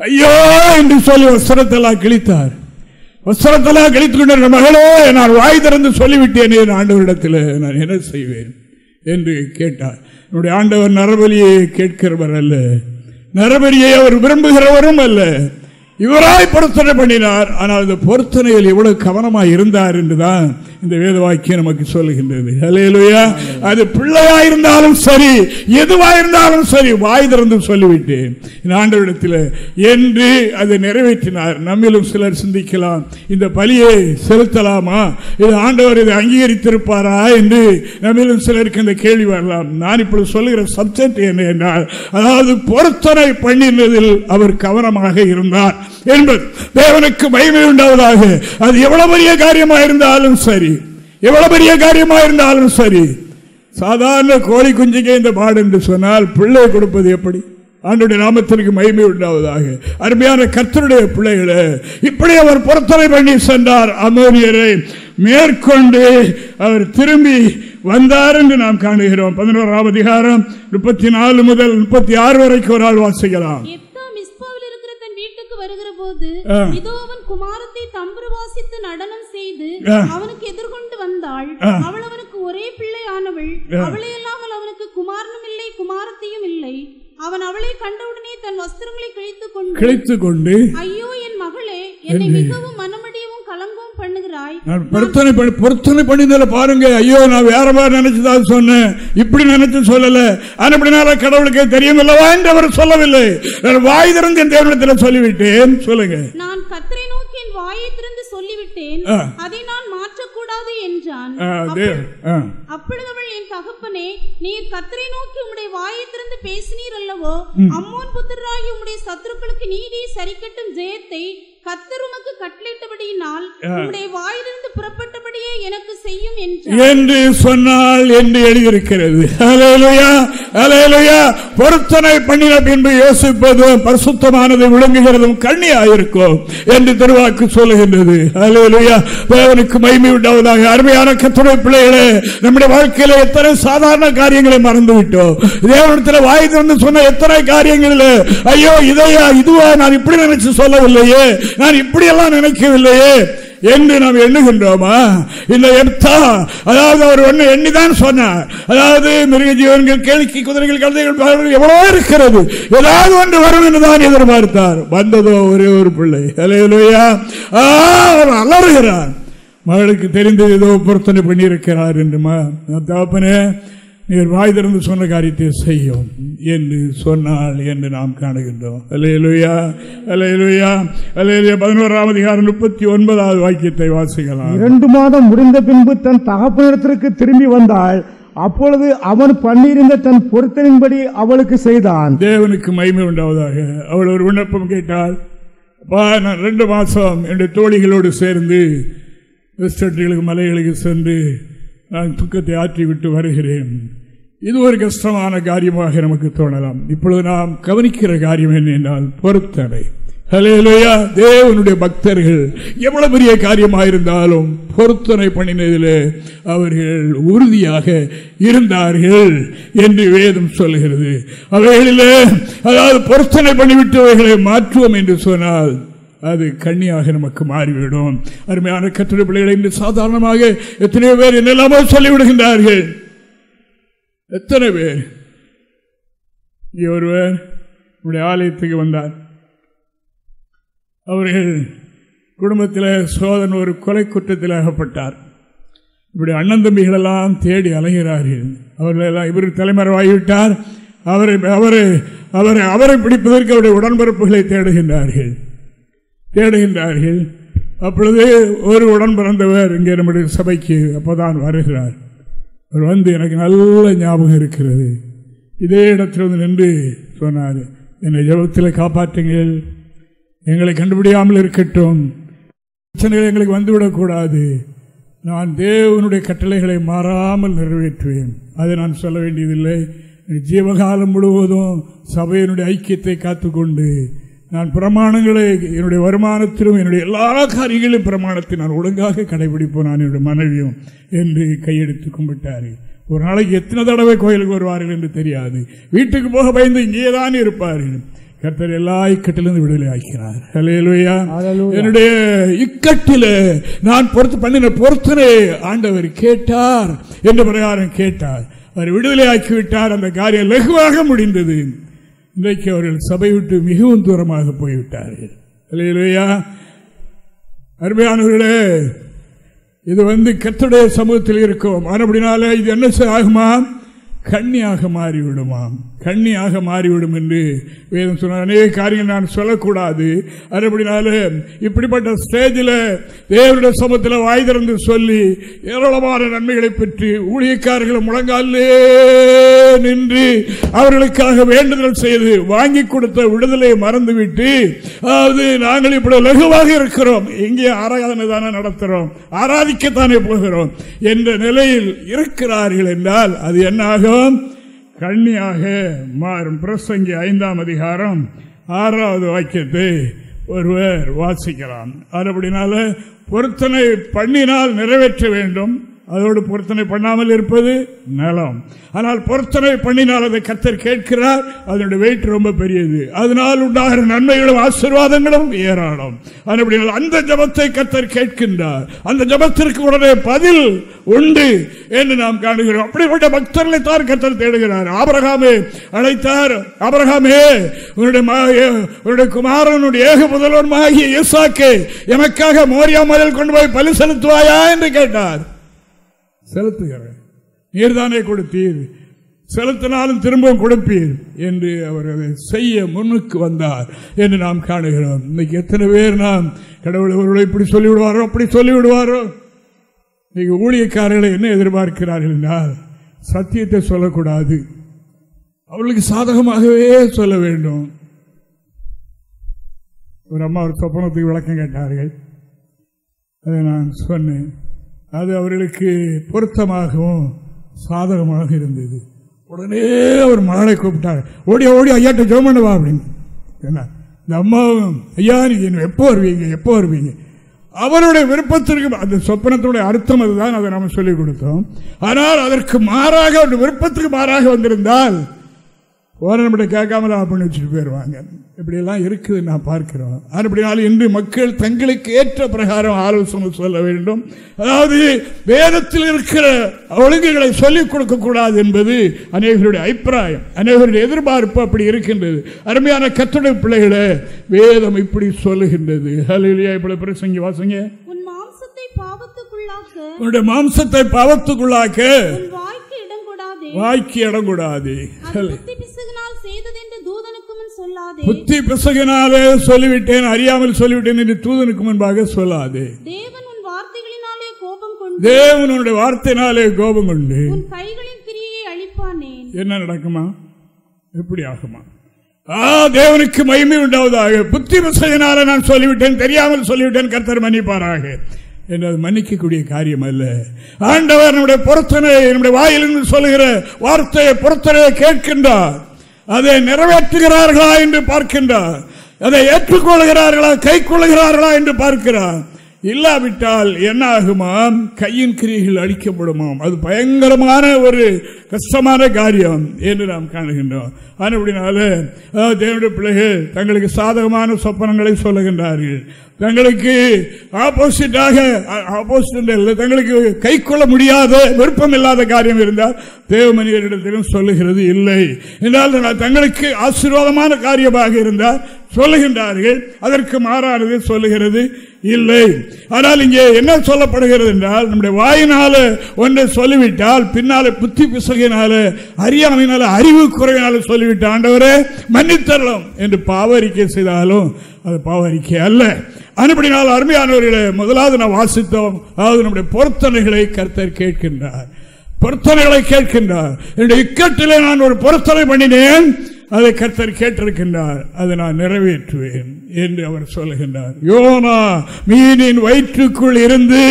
ஐயோ என்று சொல்லி வஸ்திரத்தெல்லாம் கிழித்தார். வஸ்திரத்தெல்லாம் கழித்துக் கொண்ட மகளே நான் வாய் திறந்து சொல்லிவிட்டேன் என் ஆண்டவரிடத்தில். நான் என்ன செய்வேன் என்று கேட்டார். என்னுடைய ஆண்டவர் நரபலியை கேட்கிறவர் அல்ல. நரபலியை அவர் விரும்புகிறவரும் அல்ல. இவராய் பொருத்தனை பண்ணினார். ஆனால் இந்த பொருத்தனையில் எவ்வளவு கவனமாக இருந்தார் என்றுதான் இந்த வேத வாக்கியம் நமக்கு சொல்லுகின்றது. அலையலுயா அது பிள்ளையா இருந்தாலும் சரி எதுவா இருந்தாலும் சரி வாய் திறந்து சொல்லிவிட்டு ஆண்டவரிடத்தில் என்று அதை நிறைவேற்றினார். நம்மிலும் சிலர் சிந்திக்கலாம். இந்த பலியை செலுத்தலாமா? இது ஆண்டவர் இதை அங்கீகரித்திருப்பாரா என்று நம்மிலும் சிலருக்கு இந்த கேள்வி வரலாம். நான் இப்பொழுது சொல்லுகிற சப்ஜெக்ட் என்ன என்றால் அதாவது பொருத்தனை பண்ணினதில் அவர் கவனமாக இருந்தார். என்பது தேவனுக்கு மகிமை உண்டாவதாக. அது எவ்வளவு பெரிய காரியமா இருந்தாலும் சரி. எவ்வளவு பெரிய காரியமா இருந்தாலும் சரி. சாதாரண கோழி குஞ்சுக்கே இந்த பாடு என்று சொன்னால் பிள்ளை கொடுப்பது எப்படி? ஆண்டுடைய நாமத்திற்கு மகிமை உண்டாவதாக. அருமையான கர்த்தருடைய பிள்ளைகளை இப்படி அவர் புறத்தலை பண்ணி சென்றார் அமோரியரை மேற்கொண்டு அவர் திரும்பி வந்தார் என்று நாம் காணுகிறோம். பதினோராம் அதிகாரம் முப்பத்தி நாலு முதல் முப்பத்தி ஆறு வரைக்கும் ஒரு ஆள் வாசிக்கலாம். போது இதோ அவன் குமாரத்தை தம்புரு வாசித்து நடனம் செய்து அவனுக்கு எதிர்கொண்டு வந்தாள். அவள் அவனுக்கு ஒரே பிள்ளை ஆனவள் அவளை இல்லாமல் அவனுக்கு குமாரனும் இல்லை குமாரத்தையும் இல்லை. அவன் அவளை கண்டவுடனே தன் வஸ்திரங்களை கிழித்துக் கொண்டு கிழித்துக் கொண்டு ஐயோ என் மகளே என்னை மிகவும் மனமடியவும் கலங்கவும் பண்ணுகிறாய் நான் பொருத்தனை பொருத்தனை பண்ணினதுல பாருங்க. ஐயோ நான் வேற மாதிரி நினைச்சுதான் சொன்னேன். இப்படி நினைச்சு சொல்லல. அப்படினால கடவுளுக்கு தெரியும் அல்லவா என்று அவர் சொல்லவில்லை. வாய் திறந்து தேவனத்தில் சொல்லிவிட்டேன். சொல்லுங்க. நான் கத்திரை நோக்கி என் வாயை திறந்து சொல்லிவிட்டேன். அதை நான் மாற்றக்கூடாது என்றான். அப்பொழுது அவள் என் தகப்பனே நீர் கத்திரை நோக்கி உம்முடைய வாயை திறந்து பேசினீர் அல்லவோ? அம்மோன் புத்திராகி உம்முடைய சத்துருக்களுக்கு நீதி சரிக்கட்டும் ஜெயத்தை கத்தர் உமக்கு கட்டளையிட்டபடியினால் உம்முடைய வாயிலிருந்து புறப்பட்டபடியே எனக்கு செய்யும் என்று சொன்னால் என்று எழுதியிருக்கிறது. பொருத்தனை பண்ணின பின்பு யோசிப்பதும் பரிசுத்தமானதை விளங்குகிறதும் கண்ணியாயிருக்கும் என்று திருவாக்கு சொல்லுகின்றது. அலையலுயா தேவனுக்கு மைமை உண்டாவதாக. அருமையான கத்துணை பிள்ளைகளே நம்முடைய வாழ்க்கையில எத்தனை சாதாரண காரியங்களை மறந்து விட்டோம் தேவனத்தில் வாய் வந்து சொன்ன எத்தனை காரியங்களில் ஐயோ இதையா இதுவா நான் இப்படி நினைச்சு சொல்லவில்லையே நான் இப்படி எல்லாம் நினைக்கவில்லையே என்று நாம் எண்ணுகின்றோமா? இந்த எடுத்தா அதாவது அவர் ஒன்று எண்ணிதான் சொன்னார். அதாவது மிருக ஜீவன்கள் கேளிக்கை குதிரைகள் கழுதைகள் எவ்வளோ இருக்கிறது. ஏதாவது ஒன்று வரும் என்று தான் எதிர்பார்த்தார். வந்ததோ ஒரே ஒரு பிள்ளை. அலையலுயா அவர் அலறுகிறார். மகளுக்கு தெரிந்து ஏதோ பொருத்தனை பண்ணியிருக்கிறார் என்று தாப்பனே நீர் வாய் திறந்து சொன்ன காரியத்தை செய்யும் என்று சொன்னால் என்று நாம் காணுகின்றோம். அலையலுயா அலையலுயா அலையலுயா பதினோராம் அதிகாரம் முப்பத்தி ஒன்பதாவது வாக்கியத்தை வாசிக்கலாம். இரண்டு மாதம் முடிந்த பின்பு தன் தகப்பனிடத்திற்கு திரும்பி வந்தாள். அப்பொழுது அவன் பண்ணியிருந்த தன் பொருத்தனின்படி அவளுக்கு செய்தான். தேவனுக்கு மகிமை உண்டாவதாக. அவள் ஒரு விண்ணப்பம் கேட்டாள். நான் ரெண்டு மாசம் என்னுடைய தோழிகளோடு சேர்ந்து வெஸ்டர்களுக்கு மலைகளுக்கு சென்று நான் துக்கத்தை ஆற்றிவிட்டு வருகிறேன். இது ஒரு கஷ்டமான காரியமாக நமக்கு தோணலாம். இப்பொழுது நாம் கவனிக்கிற காரியம் என்ன என்றால் பொருத்தனை தேவனுடைய பக்தர்கள் எவ்வளவு பெரிய காரியமாக இருந்தாலும் பொருத்தனை பண்ணினதிலே அவர்கள் உறுதியாக இருந்தார்கள் என்று வேதம் சொல்கிறது. அவைகளிலே அதாவது பொருத்தனை பண்ணிவிட்டவர்களை மாற்றுவோம் என்று சொன்னால் அது கண்ணியாக நமக்கு மாறிவிடும். அருமையான கட்டுரை பிள்ளைகளை இன்று சாதாரணமாக எத்தனையோ பேர் என்னெல்லாமோ சொல்லிவிடுகின்றார்கள். எத்தனை பேர்? இங்கே ஒருவர் நம்முடைய ஆலயத்துக்கு வந்தார். அவர்கள் குடும்பத்தில் சோதன் ஒரு கொலை குற்றத்தில் அகப்பட்டார். இப்படி அண்ணன் தம்பிகளெல்லாம் தேடி அலைகிறார்கள். அவர்களெல்லாம் இவர் தலைமறைவாகிவிட்டார். அவரை அவரை அவரை அவரை பிடிப்பதற்கு அவருடைய உடன்பரப்புகளை தேடுகின்றார்கள். தேடுகின்றார்கள் அப்பொழுது ஒரு உடன் பிறந்தவர் இங்கே நம்முடைய சபைக்கு அப்போதான் வருகிறார். அவர் வந்து எனக்கு நல்ல ஞாபகம் இருக்கிறது. இதே இடத்துல வந்து நின்று சொன்னார் என்னை ஜபத்தில் காப்பாற்றுங்கள். எங்களை கண்டுபிடியாமல் இருக்கட்டும். பிரச்சனைகள் எங்களுக்கு வந்துவிடக்கூடாது நான் தேவனுடைய கட்டளைகளை மாறாமல் நிறைவேற்றுவேன். அதை நான் சொல்ல வேண்டியதில்லை. ஜீவகாலம் முழுவதும் சபையினுடைய ஐக்கியத்தை காத்துக்கொண்டு நான் பிரமாணங்களை என்னுடைய வருமானத்திலும் என்னுடைய எல்லா காரியங்களும் பிரமாணத்தை நான் ஒழுங்காக கடைபிடிப்போம். நான் என்னுடைய மனைவியும் என்று கையெடுத்து கும்பிட்டாரு. ஒரு நாளைக்கு எத்தனை தடவை கோயிலுக்கு வருவார்கள் என்று தெரியாது. வீட்டுக்கு போக பயந்து இங்கேதான் இருப்பார்கள். கர்த்தர் எல்லா இக்கட்டிலிருந்து விடுதலை ஆக்கிறார் என்னுடைய இக்கட்டில நான் பொறுத்து பண்ணின பொறுத்தனை ஆண்டவர் கேட்டார். என்ற பிரகாரம் கேட்டார். அவர் விடுதலை ஆக்கிவிட்டார். அந்த காரியம் லகுவாக முடிந்தது. இன்றைக்கு அவர்கள் சபை விட்டு மிகவும் தூரமாக போய்விட்டார்கள். இல்லையா அருமையானவர்களே இது வந்து கத்துடைய சமூகத்தில் இருக்கும். அப்படினால இது என்ன ஆகுமா கண்ணியாக மாறிவிடுமாம். கண்ணியாக மாறிவிடும் என்று வேதம் சொன்னார் அநேக காரியங்கள் நான் சொல்லக்கூடாது. அதுபடினால இப்படிப்பட்ட ஸ்டேஜில் தேவனுடைய சமத்தில் வாய் திறந்து சொல்லி ஏராளமான நன்மைகளை பெற்று ஊழியக்காரர்கள் முழங்காலே நின்று அவர்களுக்காக வேண்டுதல் செய்து வாங்கி கொடுத்த விடுதலையை மறந்துவிட்டு அதாவது நாங்கள் இப்படி லகுவாக இருக்கிறோம். எங்கே ஆராதனை தானே நடத்துகிறோம் ஆராதிக்கத்தானே போகிறோம். என்ற நிலையில் இருக்கிறார்கள் என்றால் அது என்னாகும் கண்ணியாக மாறும் பிரசங்கி ஐந்தாம் அதிகாரம் ஆறாவது வாக்கியத்தை ஒருவர் வாசிக்கலாம். அது அப்படினால பொருத்தனை பண்ணினால் நிறைவேற்ற வேண்டும். அதோடு பொருத்தனை பண்ணாமல் இருப்பது நலம். ஆனால் பொருத்தனை பண்ணினால் அதை கத்தர் கேட்கிறார் அதனுடைய வெயிட் ரொம்ப பெரியது. அதனால் உண்டாகிற நன்மைகளும் ஆசீர்வாதங்களும் ஏராளம். அந்த ஜபத்தை கத்தர் கேட்கின்றார். அந்த ஜபத்திற்கு உடனே பதில் உண்டு என்று நாம் காணுகிறோம். அப்படிப்பட்ட பக்தர்களை தான் கத்தர் தேடுகிறார். ஆபரகாமே அழைத்தார். ஆபரகாமே உன்னுடைய குமாரனுடைய ஏக முதல்வன்மாகிய இசாக்கே எமக்காக மோரியா மலையில் கொண்டு போய் பலி செலுத்துவாயா என்று கேட்டார். செலுத்துகிறேன். நீர்தானே கொடுத்தீர். செலுத்தினாலும் திரும்பவும் கொடுப்பீர் என்று அவர் அதை செய்ய முன்னுக்கு வந்தார் என்று நாம் காணுகிறோம். இன்னைக்கு எத்தனை பேர் நாம் கடவுள் அவர்களை இப்படி சொல்லிவிடுவாரோ அப்படி சொல்லிவிடுவாரோ? இன்னைக்கு ஊழியக்காரர்களை என்ன எதிர்பார்க்கிறார்கள் என்றால் சத்தியத்தை சொல்லக்கூடாது. அவர்களுக்கு சாதகமாகவே சொல்ல வேண்டும். ஒரு அம்மா ஒரு சொப்பனத்துக்கு விளக்கம் கேட்டார்கள். அதை நான் சொன்னேன். அது அவர்களுக்கு பொருத்தமாகவும் சாதகமாக இருந்தது. உடனே ஒரு மகளை கூப்பிட்டார். ஓடி ஓடி ஐயாட்ட ஜோம் பண்ணவா அப்படின்னு. என்ன இந்த அம்மாவும் ஐயா நீங்க எப்போ வருவீங்க எப்போ வருவீங்க? அவருடைய விருப்பத்திற்கு அந்த சொப்பனத்தினுடைய அர்த்தம் அதுதான் அதை நம்ம சொல்லிக் கொடுத்தோம். ஆனால் அதற்கு மாறாக அவருடைய விருப்பத்திற்கு மாறாக வந்திருந்தால் நம்மகிட்ட கேட்காமல பண்ணி வச்சுட்டு போயிடுவாங்க இப்படியெல்லாம் இருக்குது நான் பார்க்கிறோம். அப்படினாலும் இன்று மக்கள் தங்களுக்கு ஏற்ற பிரகாரம் ஆலோசனை சொல்ல வேண்டும். அதாவது வேதத்தில் இருக்கிற ஒழுங்குகளை சொல்லிக் கொடுக்க கூடாது என்பது அநேகருடைய அபிப்பிராயம் அநேகருடைய எதிர்பார்ப்பு அப்படி இருக்கின்றது. அருமையான கத்துடைய பிள்ளைகளை வேதம் இப்படி சொல்லுகின்றது. ஹலிலியா இப்படி பிரசங்கி வாசங்க. உன் மாம்சத்தை பாவத்துக்குள்ளாக்க உன்னுடைய மாம்சத்தை பாவத்துக்குள்ளாக்க வாய்க்கு இடம் கொடாதே. புத்தி பிசகினால் சொல்லிவிட்டேன் அறியாமல் சொல்லிவிட்டேன் என்று தூதனுக்கு முன்பாக சொல்லாது. தேவன் தேவனுடைய வார்த்தையினாலே கோபம் கொண்டு என்ன நடக்குமா? எப்படி ஆகுமா? ஆ தேவனுக்கு மகிமை உண்டாவதாக. புத்தி பிசகினால நான் சொல்லிவிட்டேன் தெரியாமல் சொல்லிவிட்டேன் கர்த்தர் மன்னிப்பாராக. என்று மன்னிக்கக்கூடிய காரியம் அல்ல. ஆண்டவர் நம்முடைய பொருத்தனை நம்முடைய வாயிலிருந்து சொல்லுகிற வார்த்தையை பொருத்தனையை கேட்கின்றார். அதை நிறைவேற்றுகிறார்களா என்று பார்க்கின்றார். அதை ஏற்றுக்கொள்கிறார்களா கை கொள்ளுகிறார்களா என்று பார்க்கிறார். இல்லாவிட்டால் என்ன ஆகுமாம் கையின் கிரிகள் அழிக்கப்படுமாம். அது பயங்கரமான ஒரு கஷ்டமான காரியம் என்று நாம் காணுகின்றோம். அப்படினால தேவனுடைய பிள்ளைகள் தங்களுக்கு சாதகமான சொப்பனங்களை சொல்லுகின்றார்கள். தங்களுக்கு ஆப்போசிட்டாக ஆப்போசிட் இல்லை தங்களுக்கு கை கொள்ள முடியாத விருப்பம் இல்லாத காரியம் இருந்தால் தேவ மனிதனிடத்திலும் சொல்லுகிறது இல்லை. என்றால் தங்களுக்கு ஆசீர்வாதமான காரியமாக இருந்தால் சொல்லுகின்றார்கள். அதற்கு மாறானது சொல்லுகிறது இல்லை. ஆனால் இங்கே என்ன சொல்லப்படுகிறது என்றால் நம்முடைய வாயினால ஒன்றை சொல்லிவிட்டால் பின்னால புத்தி பிசகினால அறியாமையினால அறிவு குறைவினால சொல்லிவிட்ட ஆண்டவரே மன்னித்தரலாம் என்று பாவரிக்கை செய்தாலும் அது பாவரிக்கை அல்ல. அனுப்பினால் அருமையானவர்களை முதலாவது நான் வாசித்தோம். அதாவது நம்முடைய பொருத்தனைகளை கருத்தர் கேட்கின்றார். பொருத்தனைகளை கேட்கின்றார். என்னுடைய இக்கட்டிலே நான் ஒரு பொருத்தனை பண்ணினேன். அதை கர்த்தர் கேட்டிருக்கின்றார். அதை நான் நிறைவேற்றுவேன் என்று அவர் சொல்லுகின்றார். யோனா மீனின் வயிற்றுக்குள் இருந்து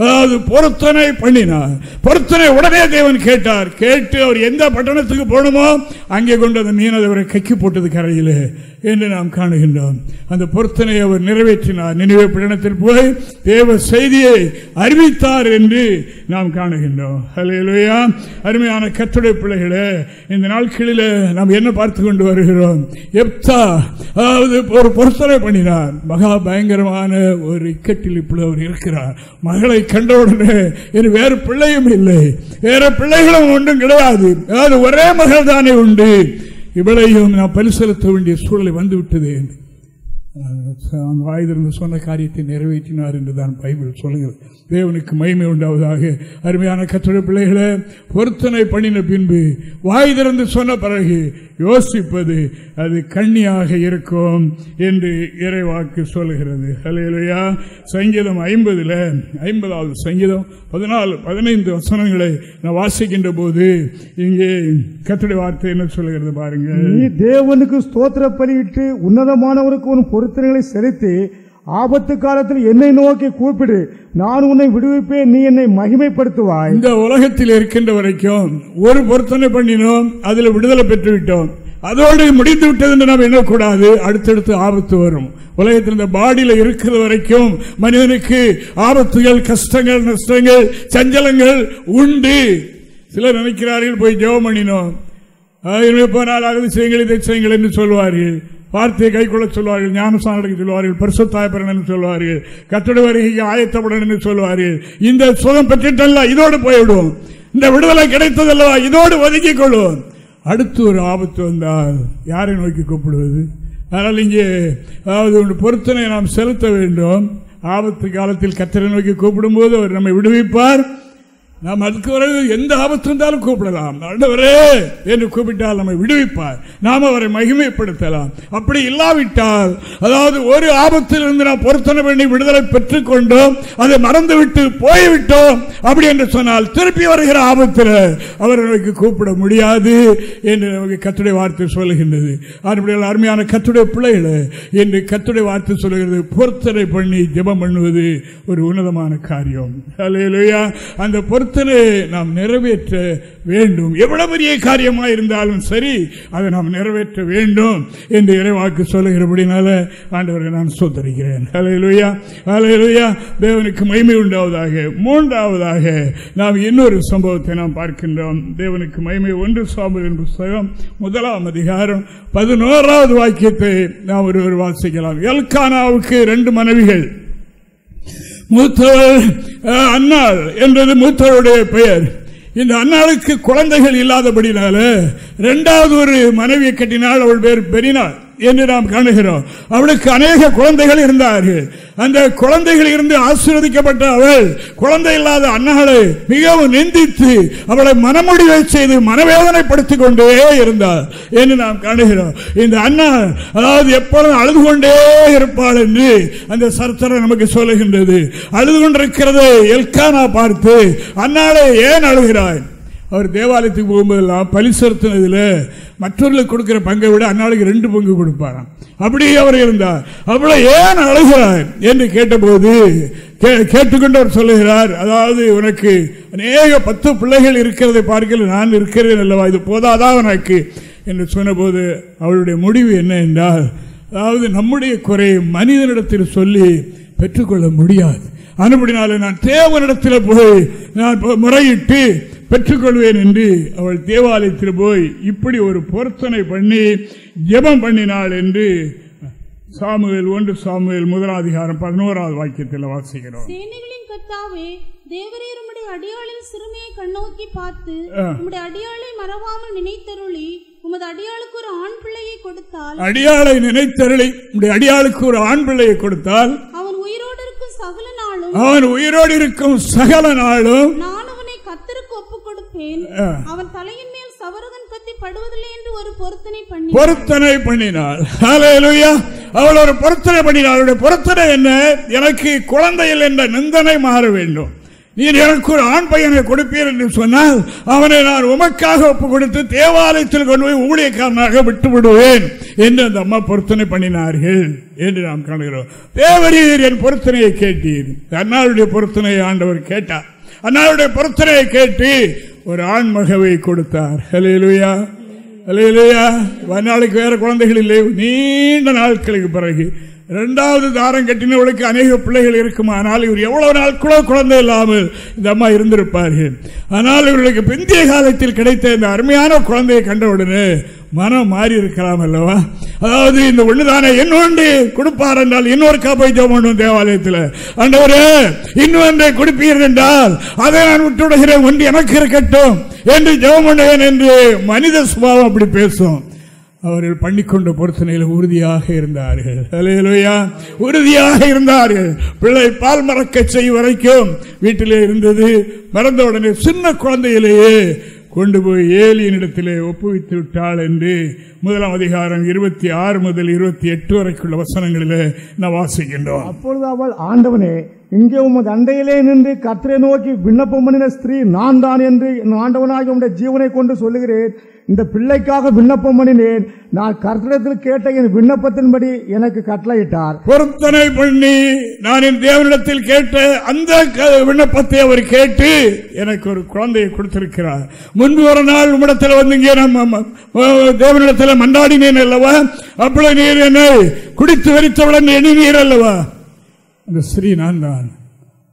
அதாவது பொருத்தனை பண்ணினார். பொருத்தனை உடனே தேவன் கேட்டார். கேட்டு அவர் எந்த பட்டணத்துக்கு போகணுமோ அங்கே கொண்டு அந்த மீன் அவரை கக்கி போட்டது கரையில். என்று நாம் காணுகின்றோம். அந்த பொருத்தனை அவர் நிறைவேற்றினார். நினைவு பட்டணத்தில் போய் தேவ செய்தியை அறிவித்தார் என்று நாம் காணுகின்றோம். ஹலையிலுயா அருமையான கத்துடைய பிள்ளைகளே இந்த நாட்களில் நாம் என்ன பார்த்து கொண்டு வருகிறோம்? எப்தா அதாவது ஒரு பொருத்தனை பண்ணினார். மகா பயங்கரமான ஒரு இக்கட்டில் இப்படி அவர் இருக்கிறார். மகளை கண்டவுடனே இனி வேறு பிள்ளையும் இல்லை. வேற பிள்ளைகளும் ஒன்றும் கிடையாது. அதாவது ஒரே மகள் தானே உண்டு. இவளையும் நான் பரிசெலுத்த வேண்டிய சூழலை வந்துவிட்டது என்று. வாய்திருந்து சொன்ன காரியத்தை நிறைவேற்றினார் என்றுதான் பைபிள் சொல்லுகிறது தேவனுக்கு மகிமை உண்டாவதாக. அருமையான கற்றட பிள்ளைகளை பொருத்தனை பண்ணின பின்பு வாய் திறந்து சொன்ன பிறகு யோசிப்பது அது கண்ணியாக இருக்கும் என்று இறைவாக்கு சொல்லுகிறது ஹலையிலையா சங்கீதம் ஐம்பதுல ஐம்பதாவது சங்கீதம் பதினாலு பதினைந்து வசனங்களை நான் வாசிக்கின்ற போது இங்கே கத்தடி வார்த்தை என்ன சொல்லுகிறது பாருங்க நீ தேவனுக்கு ஸ்தோத்திர பலியிட்டு உன்னதமானவருக்கு உன் பொருத்தனைகளை செலுத்தி ஆபத்து காலத்தில் என்னை நோக்கி கூப்பிடு. நான் உன்னை விடுவிப்பேன் நீ என்னை மகிமைப்படுத்துவாய். இந்த உலகத்தில் இருக்கின்ற வரைக்கும் ஒரு பொருத்தனை பண்ணினோம் அதில் விடுதலை பெற்றுவிட்டோம். அதோடு முடித்து விட்டது என்று நாம் எண்ணக்கூடாது. அடுத்தடுத்து ஆபத்து வரும். உலகத்தில் இந்த பாடியில் இருக்கிற வரைக்கும் மனிதனுக்கு ஆபத்துகள் கஷ்டங்கள் நஷ்டங்கள் சஞ்சலங்கள் உண்டு. சிலர் நினைக்கிறார்கள் போய் ஜெவம் பண்ணினோம். போனால் அகதி செய்யுங்கள் இதை செய்யுங்கள் என்று சொல்வார்கள். வார்த்தையை கை கொள்ள சொல்வார்கள் ஞானசானத்துக்கு சொல்வார்கள் பரிசுத்தாயப்பரன் என்று சொல்வார்கள் கட்டட வருகைக்கு ஆயத்தப்படன் என்று சொல்வார்கள். இந்த சுகம் பெற்றுட்டல்ல இதோடு போய்விடுவோம். இந்த விடுதலை கிடைத்ததல்லவா இதோடு ஒதுக்கிக் கொள்வோம். அடுத்து ஒரு ஆபத்து வந்தால் யாரை நோக்கி கூப்பிடுவது? அதனால் இங்கே அதாவது பொருத்தனை நாம் செலுத்த வேண்டும். ஆபத்து காலத்தில் கத்தரை நோக்கி கூப்பிடும்போது அவர் நம்மை விடுவிப்பார். நாம் அதுக்கு பிறகு எந்த ஆபத்து இருந்தாலும் கூப்பிடலாம். ஆண்டவரே என்று கூப்பிட்டால் நம்மை விடுவிப்பார். நாம் அவரை மகிமைப்படுத்தலாம். அப்படி இல்லாவிட்டால் அதாவது ஒரு ஆபத்திலிருந்து நாம் பொருத்தனை பண்ணி விடுதலை பெற்றுக்கொண்டோம் அதை மறந்துவிட்டு போய்விட்டோம் அப்படி என்று சொன்னால் திருப்பி வருகிற ஆபத்தில் அவர்களுக்கு கூப்பிட முடியாது என்று நமக்கு கத்துடைய வார்த்தை சொல்லுகின்றது. அப்படியால் அருமையான கத்துடைய பிள்ளைகளை என்று கத்துடைய வார்த்தை சொல்லுகிறது பொருத்தனை பண்ணி ஜெபம் பண்ணுவது ஒரு உன்னதமான காரியம். அந்த பொருத்த கர்த்தனை நாம் நிறைவேற்ற வேண்டும். எவ்வளவு பெரிய காரியமாக இருந்தாலும் சரி அதை நாம் நிறைவேற்ற வேண்டும் என்று இறைவாக்கு சொல்லுகிறபடினால ஆண்டவரை நான் சொத்தரிக்கிறேன் அலையலுயா அலையலுயா தேவனுக்கு மகிமை உண்டாவதாக. மூன்றாவதாக நாம் இன்னொரு சம்பவத்தை நாம் பார்க்கின்றோம். தேவனுக்கு மகிமை ஒன்று சாம்பலின் புஸ்தகம் முதலாம் அதிகாரம் பதினோராவது வாக்கியத்தை நாம் ஒருவர் வாசிக்கலாம். எல்கானாவுக்கு ரெண்டு மனைவிகள். மூத்தவர் அன்னாள் என்றது மூத்தவருடைய பெயர். இந்த அன்னாளுக்கு குழந்தைகள் இல்லாதபடினால ரெண்டாவது ஒரு மனைவியை கட்டினால் அவள் பேர் பெரினாள். என்று நாம் காணுகிறோம். அவளுக்கு அநேக குழந்தைகள் இருந்தார்கள். அந்த குழந்தைகள் இருந்து ஆசீர்வதிக்கப்பட்ட அவள் குழந்தை இல்லாத அண்ணாளை மிகவும் நிந்தித்து அவளை மனமுடிவை செய்து மனவேதனைப்படுத்திக் கொண்டே இருந்தார் என்று நாம் காணுகிறோம். இந்த அண்ணா அதாவது எப்பொழுதும் அழுது கொண்டே இருப்பாள் என்று அந்த சர்த்தரை நமக்கு சொல்லுகின்றது. அழுது கொண்டிருக்கிறதை எல்கானா பார்த்து அண்ணாளை ஏன் அழுகிறாய்? அவர் தேவாலயத்துக்கு போகும்போதெல்லாம் பலி செலுத்தினதில் மற்றவர்களுக்கு கொடுக்குற பங்கை விட அந்நாளுக்கு ரெண்டு பங்கு கொடுப்பாராம். அப்படி அவர் இருந்தார். அவ்வளோ ஏன் அழுகிறார் என்று கேட்டபோது கேட்டுக்கொண்டவர் சொல்லுகிறார் அதாவது உனக்கு அநேக பத்து பிள்ளைகள் இருக்கிறதை பார்க்கல நான் இருக்கிறேன் அல்லவா? இது போதாதான் உனக்கு? என்று சொன்னபோது அவளுடைய முடிவு என்ன என்றால் அதாவது நம்முடைய குறையை மனிதனிடத்தில் சொல்லி பெற்றுக்கொள்ள முடியாது. அனுப்படினாலே நான் தேவனிடத்தில் போய் நான் முறையிட்டு பெற்றுக்கொள்வேன் என்று அவள் தேவாலயத்தில் போய் இப்படி ஒரு பொருத்தனை பண்ணி ஜெபம் பண்ணினாள் என்று சாமுவேல் ஒன்று சாமுவேல் முதலாதிகாரம் பதினோராவது வாக்கியத்தில் வாசிக்கிறோம். சேனைகளின் கத்தாவே தேவரீர் உம்முடைய அடியாளின் சிறுமையை கண்ணோக்கி பார்த்து உம்முடைய அடியாளை மறவாமல் நினைத்தருளி உமது அடியாளுக்கு ஒரு ஆண் பிள்ளையை கொடுத்தால் அடியாளை நினைத்தருளி உடைய அடியாளுக்கு ஒரு ஆண் பிள்ளையை கொடுத்தால் அவன் உயிரோடு இருக்கும் சகல நாளும் அவன் உயிரோடு இருக்கும் சகல நாளும் நான் அவனை கத்தருக்கு கொடுப்பேன் அவன் தலையின் மேல் சவரகன் கத்தி படுவதில்லை என்று ஒரு பொருத்தனை பண்ணி பொருத்தனை பண்ணினாள். அவள் ஒரு பொருத்தனை பண்ணினாள். அவளுடைய பொருத்தனை என்ன? எனக்கு குழந்தையில் என்ற நிந்தனை மாற வேண்டும். நீர் எனக்கு ஒரு ஆண் பையனை கொடுப்பீர் என்று சொன்னால் அவனை நான் உமக்காக ஒப்பு கொடுத்து தேவாலயத்தில் கொண்டு போய் ஊழியக்காரனாக விட்டு விடுவேன் என்று அந்த அம்மா பொருத்தனை பண்ணினார்கள் என்று நாம் காணுகிறோம். தேவரீர் என் பொருத்தனையை கேட்டீர். அண்ணாவுடைய பொருத்தனையை ஆண்டவர் கேட்டார். அண்ணாவுடைய பொருத்தனையை கேட்டு ஒரு ஆண் மகவை கொடுத்தார். ஹலேலுயா ஹலேலுயா நாளைக்கு வேற குழந்தைகள் இல்லை நீண்ட நாட்களுக்கு பிறகு இரண்டாவது தாரம் கட்டினவளுக்கு அநேக பிள்ளைகள் இருக்குமானால் இவர் எவ்வளவு நாள் கூட குழந்தை இல்லாமல் இந்த அம்மா இருந்திருப்பார்கள். ஆனால் இவர்களுக்கு பிந்தைய காலத்தில் கிடைத்த இந்த அருமையான குழந்தையை கண்டவுடனே மனம் மாறி இருக்கலாம் அல்லவா? அதாவது இந்த ஒண்ணுதானே இன்னொன்று கொடுப்பார் என்றால் இன்னொரு காப்பை ஜோம் தேவாலயத்தில். அண்டவரே இன்னொன்றை கொடுப்பீர்கள் என்றால் அதை நான் விட்டு விடுகிறேன் ஒன்று எனக்கு இருக்கட்டும் என்று ஜெபம் பண்ணுவேன் என்று மனித சுபாவம் அப்படி பேசும். அவர்கள் பண்ணிக்கொண்ட பொருத்தனையில் உறுதியாக இருந்தார்கள். உறுதியாக இருந்தார்கள். பிள்ளை பால் மறக்க செய்யும் வரைக்கும் வீட்டிலே இருந்தது. மறந்த உடனே சின்ன குழந்தையிலேயே கொண்டு போய் ஏலியனிடத்திலே ஒப்புவித்து விட்டாள் என்று முதலாம் அதிகாரம் இருபத்தி ஆறு முதல் இருபத்தி எட்டு வரைக்குள்ள வசனங்களில் நான் வாசிக்கின்றோம். அப்பொழுது அவள் ஆண்டவனே இங்கே உமது அண்டையிலே நின்று கத்திரை நோக்கி விண்ணப்பம் பண்ணின ஸ்திரீ நான் தான் என்று என் ஆண்டவனாக உடைய ஜீவனை கொண்டு சொல்லுகிறேன். இந்த பிள்ளைக்காக விண்ணப்பம் பண்ணினேன். நான் கர்த்தடத்தில் கேட்ட என் விண்ணப்பத்தின்படி எனக்கு கட்டளையிட்டார். பொருத்தனை பண்ணி நான் என் தேவனிடத்தில் கேட்ட அந்த விண்ணப்பத்தை அவர் கேட்டு எனக்கு ஒரு குழந்தையை கொடுத்திருக்கிறார். முன்பு ஒரு நாள் உம்மிடத்தில் வந்து இங்கே தேவனிடத்தில் மண்டாடினேன் அல்லவா? அப்படி நீர் என்னை குடித்து வெறித்தவுடன் எண்ணி நீர் அல்லவா? அந்த ஸ்ரீ நான் தான்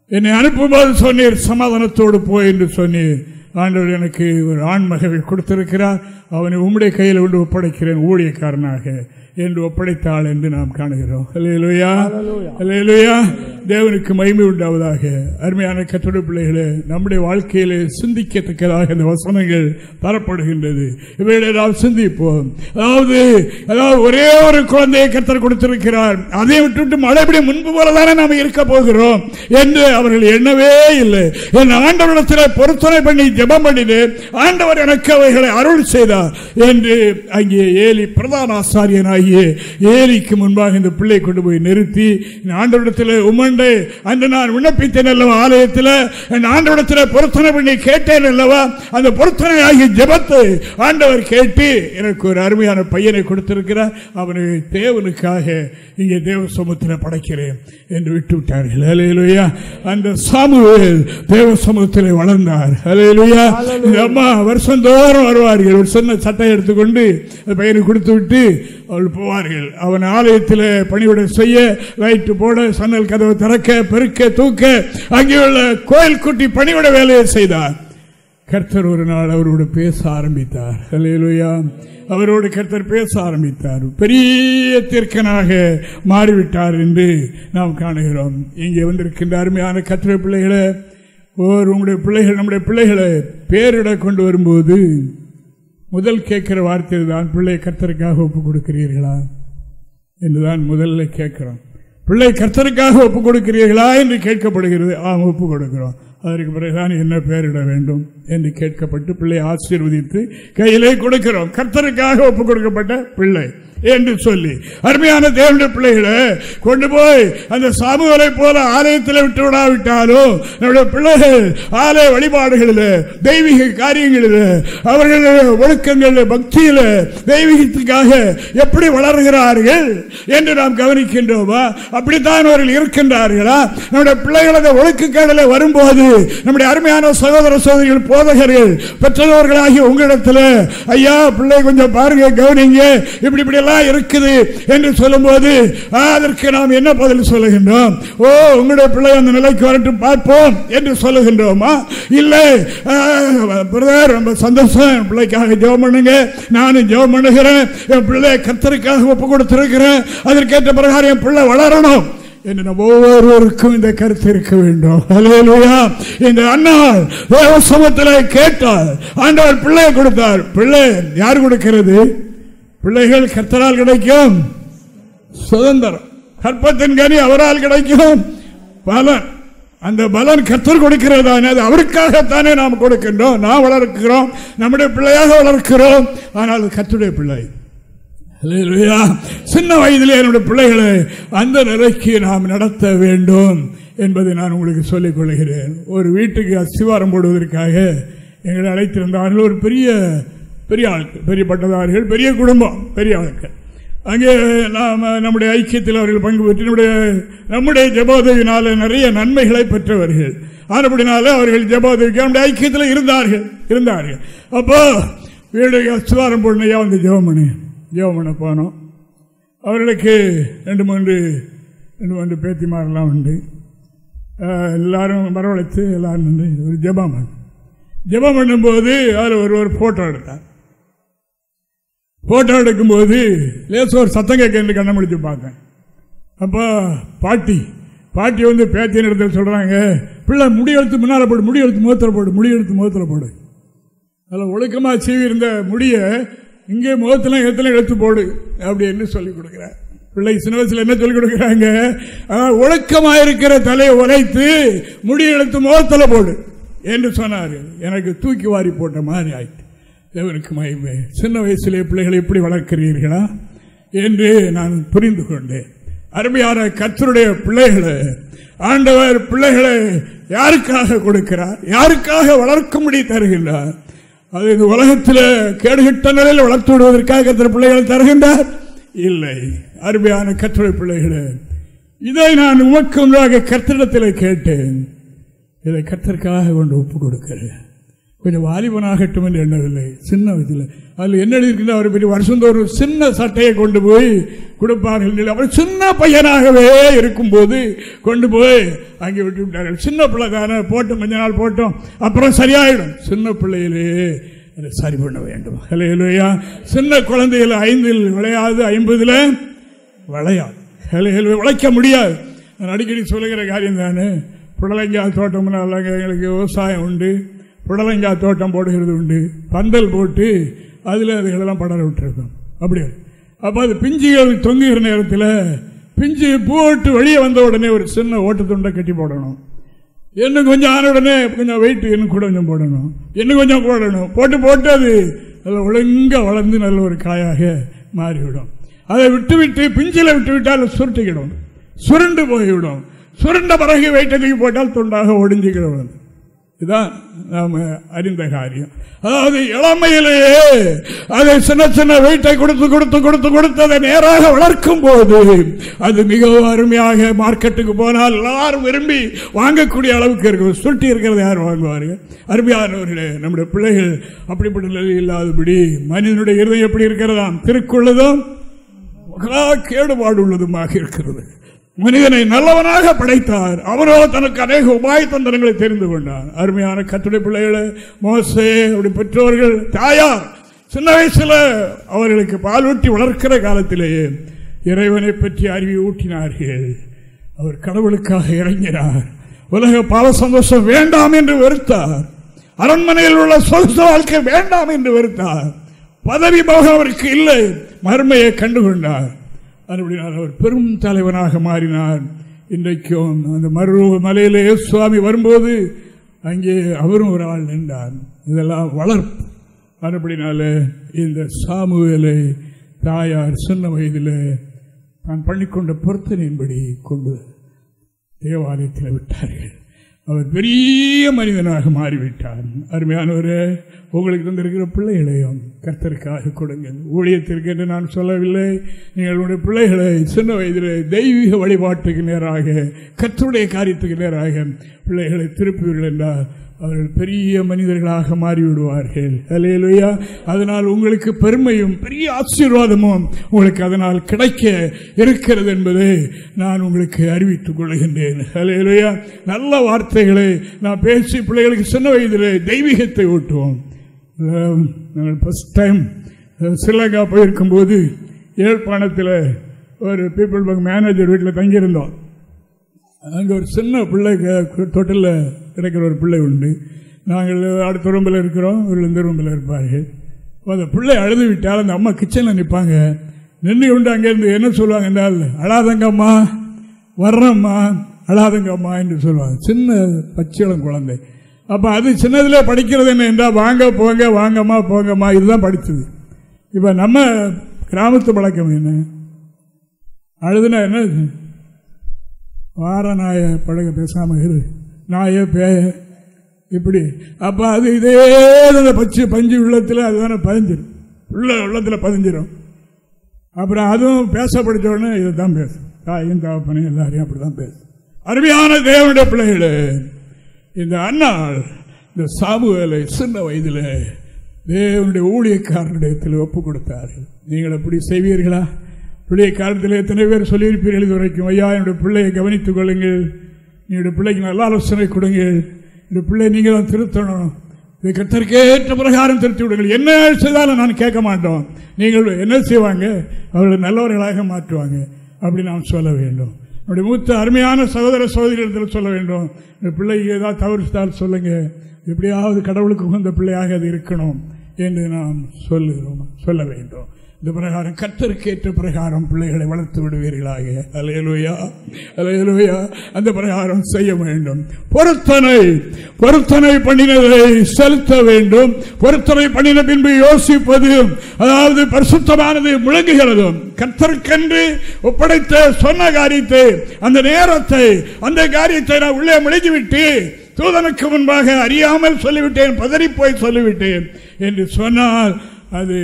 என்னை அனுப்பும்போது சொன்னீர் சமாதானத்தோடு போய் என்று சொன்னீர். ஆண்டவர் எனக்கு ஒரு ஆண்மகவை கொடுத்திருக்கிறார். அவனை உம்முடைய கையில் கொண்டு ஒப்படைக்கிறேன் ஊழியக்காரனாக. என்று ஒப்படைத்தாள் என்று நாம் காணுகிறோம். தேவனுக்கு மகிமை உண்டாவதாக. அருமையான கற்றொடர் பிள்ளைகளே நம்முடைய வாழ்க்கையிலே சிந்திக்கத்தக்கதாக இந்த வசனங்கள் தரப்படுகின்றது. இவைகளை நாம் சிந்திப்போம். அதாவது அதாவது ஒரே ஒரு குழந்தையை கத்தர் கொடுத்திருக்கிறார். அதை விட்டு மழைபடி முன்பு போலதானே நாம் இருக்க போகிறோம் என்று அவர்கள் எண்ணவே இல்லை. என் ஆண்டவரிடத்தில் பொருத்தனை பண்ணி ஜபம் பண்ணினேன் ஆண்டவர் எனக்கு அவைகளை அருள் செய்தார் என்று அங்கே ஏலி பிரதான ஆசாரியனாகி ஆகிய ஏரிக்கு முன்பாக இந்த பிள்ளை கொண்டு போய் நிறுத்தி ஆண்டவரிடத்தில் உமண்டை அன்று நான் விண்ணப்பித்தேன் அல்லவா ஆலயத்தில்? ஆண்டவரிடத்தில் பொருத்தனை பண்ணி கேட்டேன் அல்லவா? அந்த பொருத்தனை ஆகிய ஜபத்தை ஆண்டவர் கேட்டு எனக்கு ஒரு அருமையான பையனை கொடுத்திருக்கிறார். அவனை தேவனுக்காக இங்கே தேவ சமூகத்தில் படைக்கிறேன் என்று விட்டு விட்டார்கள் அலையிலுயா அந்த சாமுவேல் தேவ சமூகத்தில் வளர்ந்தார் அலையிலுயா அம்மா வருஷந்தோறும் வருவார்கள். ஒரு சின்ன சட்டை எடுத்துக்கொண்டு பையனை கொடுத்து விட்டு அவள் போவார்கள். அவன் ஆலயத்தில் பணிவிட செய்ய லைட்டு போட சன்னல் கதவை திறக்க பெருக்க தூக்க அங்கே உள்ள கோயில் குட்டி பணிவிட வேலையை செய்தார். கர்த்தர் ஒரு நாள் அவரோடு பேச ஆரம்பித்தார். அலையிலுயா அவரோடு கர்த்தர் பேச ஆரம்பித்தார். பெரிய தீர்க்கனாக மாறிவிட்டார் என்று நாம் காணுகிறோம். இங்கே வந்திருக்கின்ற அருமையான கத்திர பிள்ளைகளை ஓர் உங்களுடைய பிள்ளைகள் நம்முடைய பிள்ளைகளை பேரிட கொண்டு வரும்போது முதல் கேட்கிற வார்த்தை தான் பிள்ளை கர்த்தருக்காக ஒப்புக் கொடுக்கிறீர்களா? என்றுதான் முதல்ல கேட்கிறோம். பிள்ளை கர்த்தருக்காக ஒப்புக் கொடுக்கிறீர்களா என்று கேட்கப்படுகிறது. ஆம் ஒப்புக் கொடுக்கிறோம். அதற்கு பிறகுதான் என்ன பெயரிட வேண்டும் என்று கேட்கப்பட்டு பிள்ளை ஆசீர்வதித்து கையிலே கொடுக்கிறோம். கர்த்தருக்காக ஒப்புக் கொடுக்கப்பட்ட பிள்ளை. என்று சொல்லி. அருமையான தேவனுடைய பிள்ளைகளை கொண்டு போய் அந்த சாமுவரை போல ஆலயத்தில் விட்டு விடாவிட்டாலும் நம்முடைய பிள்ளைகள் ஆலய வழிபாடுகளில் தெய்வீக காரியங்களில் அவர்கள் ஒழுக்கங்கள் பக்தியில் தெய்வீகத்துக்காக எப்படி வளர்கிறார்கள் என்று நாம் கவனிக்கின்றோமா? அப்படித்தான் அவர்கள் இருக்கின்றார்களா? நம்முடைய பிள்ளைகள் அந்த ஒழுக்கக்கடலை வரும்போது நம்முடைய அருமையான சகோதர சகோதரிகள் போதகர்கள் பெற்றோர்களாகி உங்களிடத்தில் ஐயா பிள்ளை கொஞ்சம் பாருங்க கவனிங்க. இப்படி இப்படி எல்லாம் இருக்குது என்று சொல்லும்போது அதற்கு நாம் என்ன பதில் சொல்லுகின்றோம்? ஓ உங்களுடைய பிள்ளை அந்த நிலைக்கு வரட்டும் பார்ப்போம் என்று சொல்லுகின்றோமா? இல்லை பிரதர் ரொம்ப சந்தோஷம். என் பிள்ளைக்காக ஜெபம் பண்ணுங்க. நானும் ஜெபம் பண்ணுகிறேன். என் பிள்ளை கத்தருக்காக ஒப்பு கொடுத்திருக்கிறேன் அதற்கேற்ற பிரகாரம் என் பிள்ளை வளரணும் என்று ஒவ்வொருவருக்கும் இந்த கருத்து இருக்க வேண்டும். அலையலுயா இந்த அண்ணா தேவசமத்தில் கேட்டார் ஆண்டவர் பிள்ளையை கொடுத்தார். பிள்ளை யார் கொடுக்கிறது? பிள்ளைகள் கர்த்தரால் கிடைக்கும். சுதந்திரம் கற்பத்தின் கனி அவரால் கிடைக்கும். பலன். அந்த பலன் கத்தர் கொடுக்கிறதானே அது அவருக்காகத்தானே நாம் கொடுக்கின்றோம். நாம் வளர்க்கிறோம். நம்முடைய பிள்ளையாக வளர்க்கிறோம். ஆனால் கத்துடைய பிள்ளை. சின்ன வயதிலே என்னுடைய பிள்ளைகளை அந்த நிலைக்கு நாம் நடத்த வேண்டும் என்பதை நான் உங்களுக்கு சொல்லிக் கொள்கிறேன். ஒரு வீட்டுக்கு அஸ்திவாரம் போடுவதற்காக எங்களை அழைத்திருந்தார்கள். ஒரு பெரிய பெரிய ஆளுக்கு பெரிய பட்டதாரிகள் பெரிய குடும்பம் பெரிய ஆளுக்கு. அங்கே நாம் நம்முடைய ஐக்கியத்தில் அவர்கள் பங்கு பெற்று நம்முடைய நம்முடைய ஜபோதவினால நிறைய நன்மைகளை பெற்றவர்கள். ஆனப்படினால அவர்கள் ஜபோதவிக்கு நம்முடைய ஐக்கியத்தில் இருந்தார்கள் இருந்தார்கள். அப்போ வீடு சுதாரம் போடணையா வந்து ஜெவமணி ஜெபமண போனோம். அவர்களுக்கு ரெண்டு மூன்று ரெண்டு மூன்று பேத்திமாரெல்லாம் உண்டு. எல்லாரும் வரவழைத்து எல்லாரும் ஒரு ஜபம் ஜபம் பண்ணும்போது அவர் ஒரு ஒரு ஃபோட்டோ எடுத்தார். போட்டோ எடுக்கும்போது லேச ஒரு சத்தம் கேட்க கண்ணை முடிச்சு பார்த்தேன். அப்போ பாட்டி பாட்டி வந்து பேத்தியின் இடத்துல சொல்கிறாங்க பிள்ளை முடி எடுத்து முன்னால் போடு முடி எடுத்து முகத்தில் போடு முடி எடுத்து முகத்தில் போடு. அதில் ஒழுக்கமாக சீவி இருந்த முடியை இங்கே முகத்தில் இடத்துல எடுத்து போடு அப்படின்னு சொல்லி கொடுக்குறார். பிள்ளை சின்ன வயசுல என்ன சொல்லிக் கொடுக்குறாங்க? ஒழுக்கமாக இருக்கிற தலையை உரைத்து முடி எடுத்து முகத்தில் போடு என்று சொன்னார் எனக்கு தூக்கி வாரி போட்ட மாதிரி ஆகி தேவனுக்கு மகிமை. சின்ன வயசிலே பிள்ளைகளை எப்படி வளர்க்கிறீர்களா? என்று நான் புரிந்து கொண்டேன். அருமையான கத்தருடைய பிள்ளைகளை ஆண்டவர் பிள்ளைகளை யாருக்காக கொடுக்கிறார்? யாருக்காக வளர்க்கும்படி தருகின்றார்? அது இந்த உலகத்தில் கேடுகிட்ட நிலையில் வளர்த்து விடுவதற்காக கத்திர பிள்ளைகளை தருகின்றார்? இல்லை. அருமையான கத்துரை பிள்ளைகளை இதை நான் உமக்கு முன்பாக கத்திரத்தில் கேட்டேன். இதை கத்திற்காக கொண்டு ஒப்பு கொடுக்கிறேன் கொஞ்சம் வாலிபனாகட்டும் என்று எண்ணவில்லை. சின்ன வயதில். அதில் என்ன எழுதியிருக்கின்ற அவர் பெரிய வருஷந்தோறும் சின்ன சட்டையை கொண்டு போய் கொடுப்பார்கள். அவர் சின்ன பையனாகவே இருக்கும்போது கொண்டு போய் அங்கே விட்டு விட்டார்கள். சின்ன பிள்ளை தானே போட்டோம் கொஞ்ச நாள் போட்டோம் அப்புறம் சரியாயிடும். சின்ன பிள்ளையிலே சரி பண்ண வேண்டும். ஹலையா சின்ன குழந்தைகள் ஐந்தில் விளையாது ஐம்பதில் விளையாது. ஹலையில் உழைக்க முடியாது. நான் அடிக்கடி சொல்லுகிற காரியம் தானே. புடலங்கால் தோட்டம் எங்களுக்கு விவசாயம் உண்டு. புடலங்காய் தோட்டம் போடுகிறது உண்டு. பந்தல் போட்டு அதில் அதுகளெல்லாம் படர விட்டுருக்கோம் அப்படியா? அப்போ அது பிஞ்சுகள் தொங்குகிற நேரத்தில் பிஞ்சு போட்டு வெளியே வந்த உடனே ஒரு சின்ன ஓட்டு துண்டை கட்டி போடணும். இன்னும் கொஞ்சம் ஆன உடனே கொஞ்சம் வெயிட் இன்னும் கூட கொஞ்சம் போடணும். இன்னும் கொஞ்சம் போடணும். போட்டு போட்டு அது நல்ல ஒழுங்காக வளர்ந்து நல்ல ஒரு காயாக மாறிவிடும். அதை விட்டு விட்டு பிஞ்சில் விட்டு விட்டால் சுருட்டிக்கிடும். சுருண்டு போய்விடும். சுருண்ட பிறகு வெயிட்டத்துக்கு போட்டால் துண்டாக ஒடிஞ்சுக்கிறவன் இதுதான் நாம் அறிந்த காரியம். அதாவது இளமையிலேயே அதை சின்ன சின்ன வெயிட்டை கொடுத்து கொடுத்து கொடுத்து கொடுத்து அதை நேராக வளர்க்கும் போது அது மிகவும் அருமையாக மார்க்கெட்டுக்கு போனால் எல்லாரும் விரும்பி வாங்கக்கூடிய அளவுக்கு இருக்கும். சுருட்டி இருக்கிறத யார் வாங்குவாருங்க அருமையானவர்களே நம்முடைய பிள்ளைகள் அப்படிப்பட்ட நிலை இல்லாதபடி மனிதனுடைய இருதயம் எப்படி இருக்கிறதாம்? திருக்குள்ளதும் கேடுபாடு உள்ளதுமாக இருக்கிறது. மனிதனை நல்லவனாக படைத்தார். அவரோ தனக்கு அநேக உபாய தந்திரங்களை தெரிந்து கொண்டார். அருமையான கத்துடை பிள்ளைகளை மோசே அப்படி பெற்றோர்கள் தாயார் சின்ன வயசுல அவர்களுக்கு பால் ஊட்டி வளர்க்கிற காலத்திலேயே இறைவனை பற்றி அறிவி ஊட்டினார்கள். அவர் கடவுளுக்காக இறங்கினார். உலக பால சந்தோஷம் வேண்டாம் என்று வெறுத்தார். அரண்மனையில் உள்ள சொகுச வாழ்க்கை வேண்டாம் என்று வெறுத்தார். பதவி போக அவருக்கு இல்லை. மர்மையை கண்டுகொண்டார். அதுபடினால் அவர். பெரும் தலைவனாக மாறினார். இன்றைக்கும் அந்த மறு மலையிலே சுவாமி வரும்போது அங்கே அவரும் ஒரு ஆள் நின்றார். இதெல்லாம் வளர்ப்பு. மறுபடினால இந்த சாமுவேலை தாயார் சின்ன வயதில் நான் பண்ணிக்கொண்ட பொருத்தனையின்படி கொண்டு தேவாலயத்தில் விட்டார்கள். அவர் பெரிய மனிதனாக மாறிவிட்டார். அருமையானவரே உங்களுக்கு தந்திருக்கிற பிள்ளைகளையும் கர்த்தருக்காக கொடுங்கள். ஊழியத்திற்கு என்று நான் சொல்லவில்லை. நீங்களுடைய பிள்ளைகளை சின்ன வயதில் தெய்வீக வழிபாட்டுக்கு நேராக கர்த்தருடைய காரியத்துக்கு நேராக பிள்ளைகளை திருப்புவீர்கள் என்றால் அவர்கள் பெரிய மனிதர்களாக மாறிவிடுவார்கள். அலையலுயா அதனால் உங்களுக்கு பெருமையும் பெரிய ஆசீர்வாதமும் உங்களுக்கு அதனால் கிடைக்க இருக்கிறது என்பதை நான் உங்களுக்கு அறிவித்துக் கொள்கின்றேன். அலையலுயா நல்ல வார்த்தைகளை நான் பேசி பிள்ளைகளுக்கு சின்ன வயதில் தெய்வீகத்தை ஊட்டுவோம். ஃபஸ்ட் டைம் ஸ்ரீலங்கா போயிருக்கும்போது ஏழ்பாணத்தில் ஒரு பீப்புள் பேங்க் மேனேஜர் வீட்டில் தங்கியிருந்தோம். அங்கே ஒரு சின்ன பிள்ளை தொட்டில் கிடைக்கிற ஒரு பிள்ளை உண்டு. நாங்கள் அடுத்த ரூம்பில் இருக்கிறோம் ஒரு இந்த ரூம்பில் இருப்பார்கள். அந்த பிள்ளை அழுது விட்டால் அந்த அம்மா கிச்சனில் நிற்பாங்க. நின்று கொண்டு அங்கேருந்து என்ன சொல்லுவாங்க என்றால் அழாதங்கம்மா வர்றம்மா அழாதங்கம்மா என்று சொல்லுவாங்க. சின்ன பச்சிளம் குழந்தை. அப்போ அது சின்னதில் படிக்கிறது என்ன என்றால் வாங்க போங்க வாங்கம்மா போங்கம்மா. இதுதான் படித்தது. இப்போ நம்ம கிராமத்து பழக்கம் என்ன? அழுதுனா என்ன? வார நாய பழக பேசாமல் இரு. நாய பேய. இப்படி. அப்போ அது இதே அந்த பச்சு பஞ்சு உள்ளத்தில் அதுதானே பதிஞ்சிடும் உள்ள உள்ளத்தில் பதிஞ்சிடும் அப்புறம் அதுவும் பேச படித்த உடனே இதுதான் பேசும். தாயும் தாப்பனையும் எல்லாரையும் அப்படி தான் பேசும். அருமையான தேவனுடைய பிள்ளைகளே இந்த அண்ணாள் இந்த சாமுவேலை சின்ன வயதில் தேவனுடைய ஊழியக்காரனிடத்தில் ஒப்பு கொடுத்தார்கள் நீங்கள் அப்படி செய்வீர்களா? பிள்ளைய காலத்தில் எத்தனை பேர் சொல்லியிருப்பீர்கள் இது வரைக்கும் ஐயா என்னுடைய பிள்ளையை கவனித்துக் கொள்ளுங்கள். என்னுடைய பிள்ளைக்கு நல்ல ஆலோசனை கொடுங்கள் இந்த பிள்ளை நீங்கள் தான் திருத்தணும். இதை கத்தற்கேற்ற பிரகாரம் திருத்தி விடுங்கள். என்ன செய்தாலும் நான் கேட்க மாட்டோம். நீங்கள் என்ன செய்வாங்க? அவர்களை நல்லவர்களாக மாற்றுவாங்க. அப்படி நாம் சொல்ல வேண்டும். நம்முடைய மூத்த அருமையான சகோதர சகோதரிடத்தில் சொல்ல வேண்டும். இந்த பிள்ளைக்கு ஏதாவது தவறுத்தால் சொல்லுங்க. எப்படியாவது கடவுளுக்கு உகந்த பிள்ளையாக அது இருக்கணும் என்று நாம் சொல்லுகிறோம் சொல்ல வேண்டும். இந்த பிரகாரம் கத்தருக்கேற்ற பிரகாரம் பிள்ளைகளை வளர்த்து விடுவீர்களாக. அலையலுயா அலையலுயா அந்த பிரகாரம் செய்ய வேண்டும். பொருத்தனை பொருத்தனை பண்ணினதை செலுத்த வேண்டும். பொருத்தனை பண்ணின பின்பு யோசிப்பது அதாவது பரிசுத்தமானது முழங்குகிறதும் கத்தருக்கென்று ஒப்படைத்த சொன்ன காரியத்தை அந்த நேரத்தை அந்த காரியத்தை நான் உள்ளே முழங்கிவிட்டு தூதனுக்கு முன்பாக அறியாமல் சொல்லிவிட்டேன் பதறிப்போய் போய் சொல்லிவிட்டேன் என்று சொன்னால் அது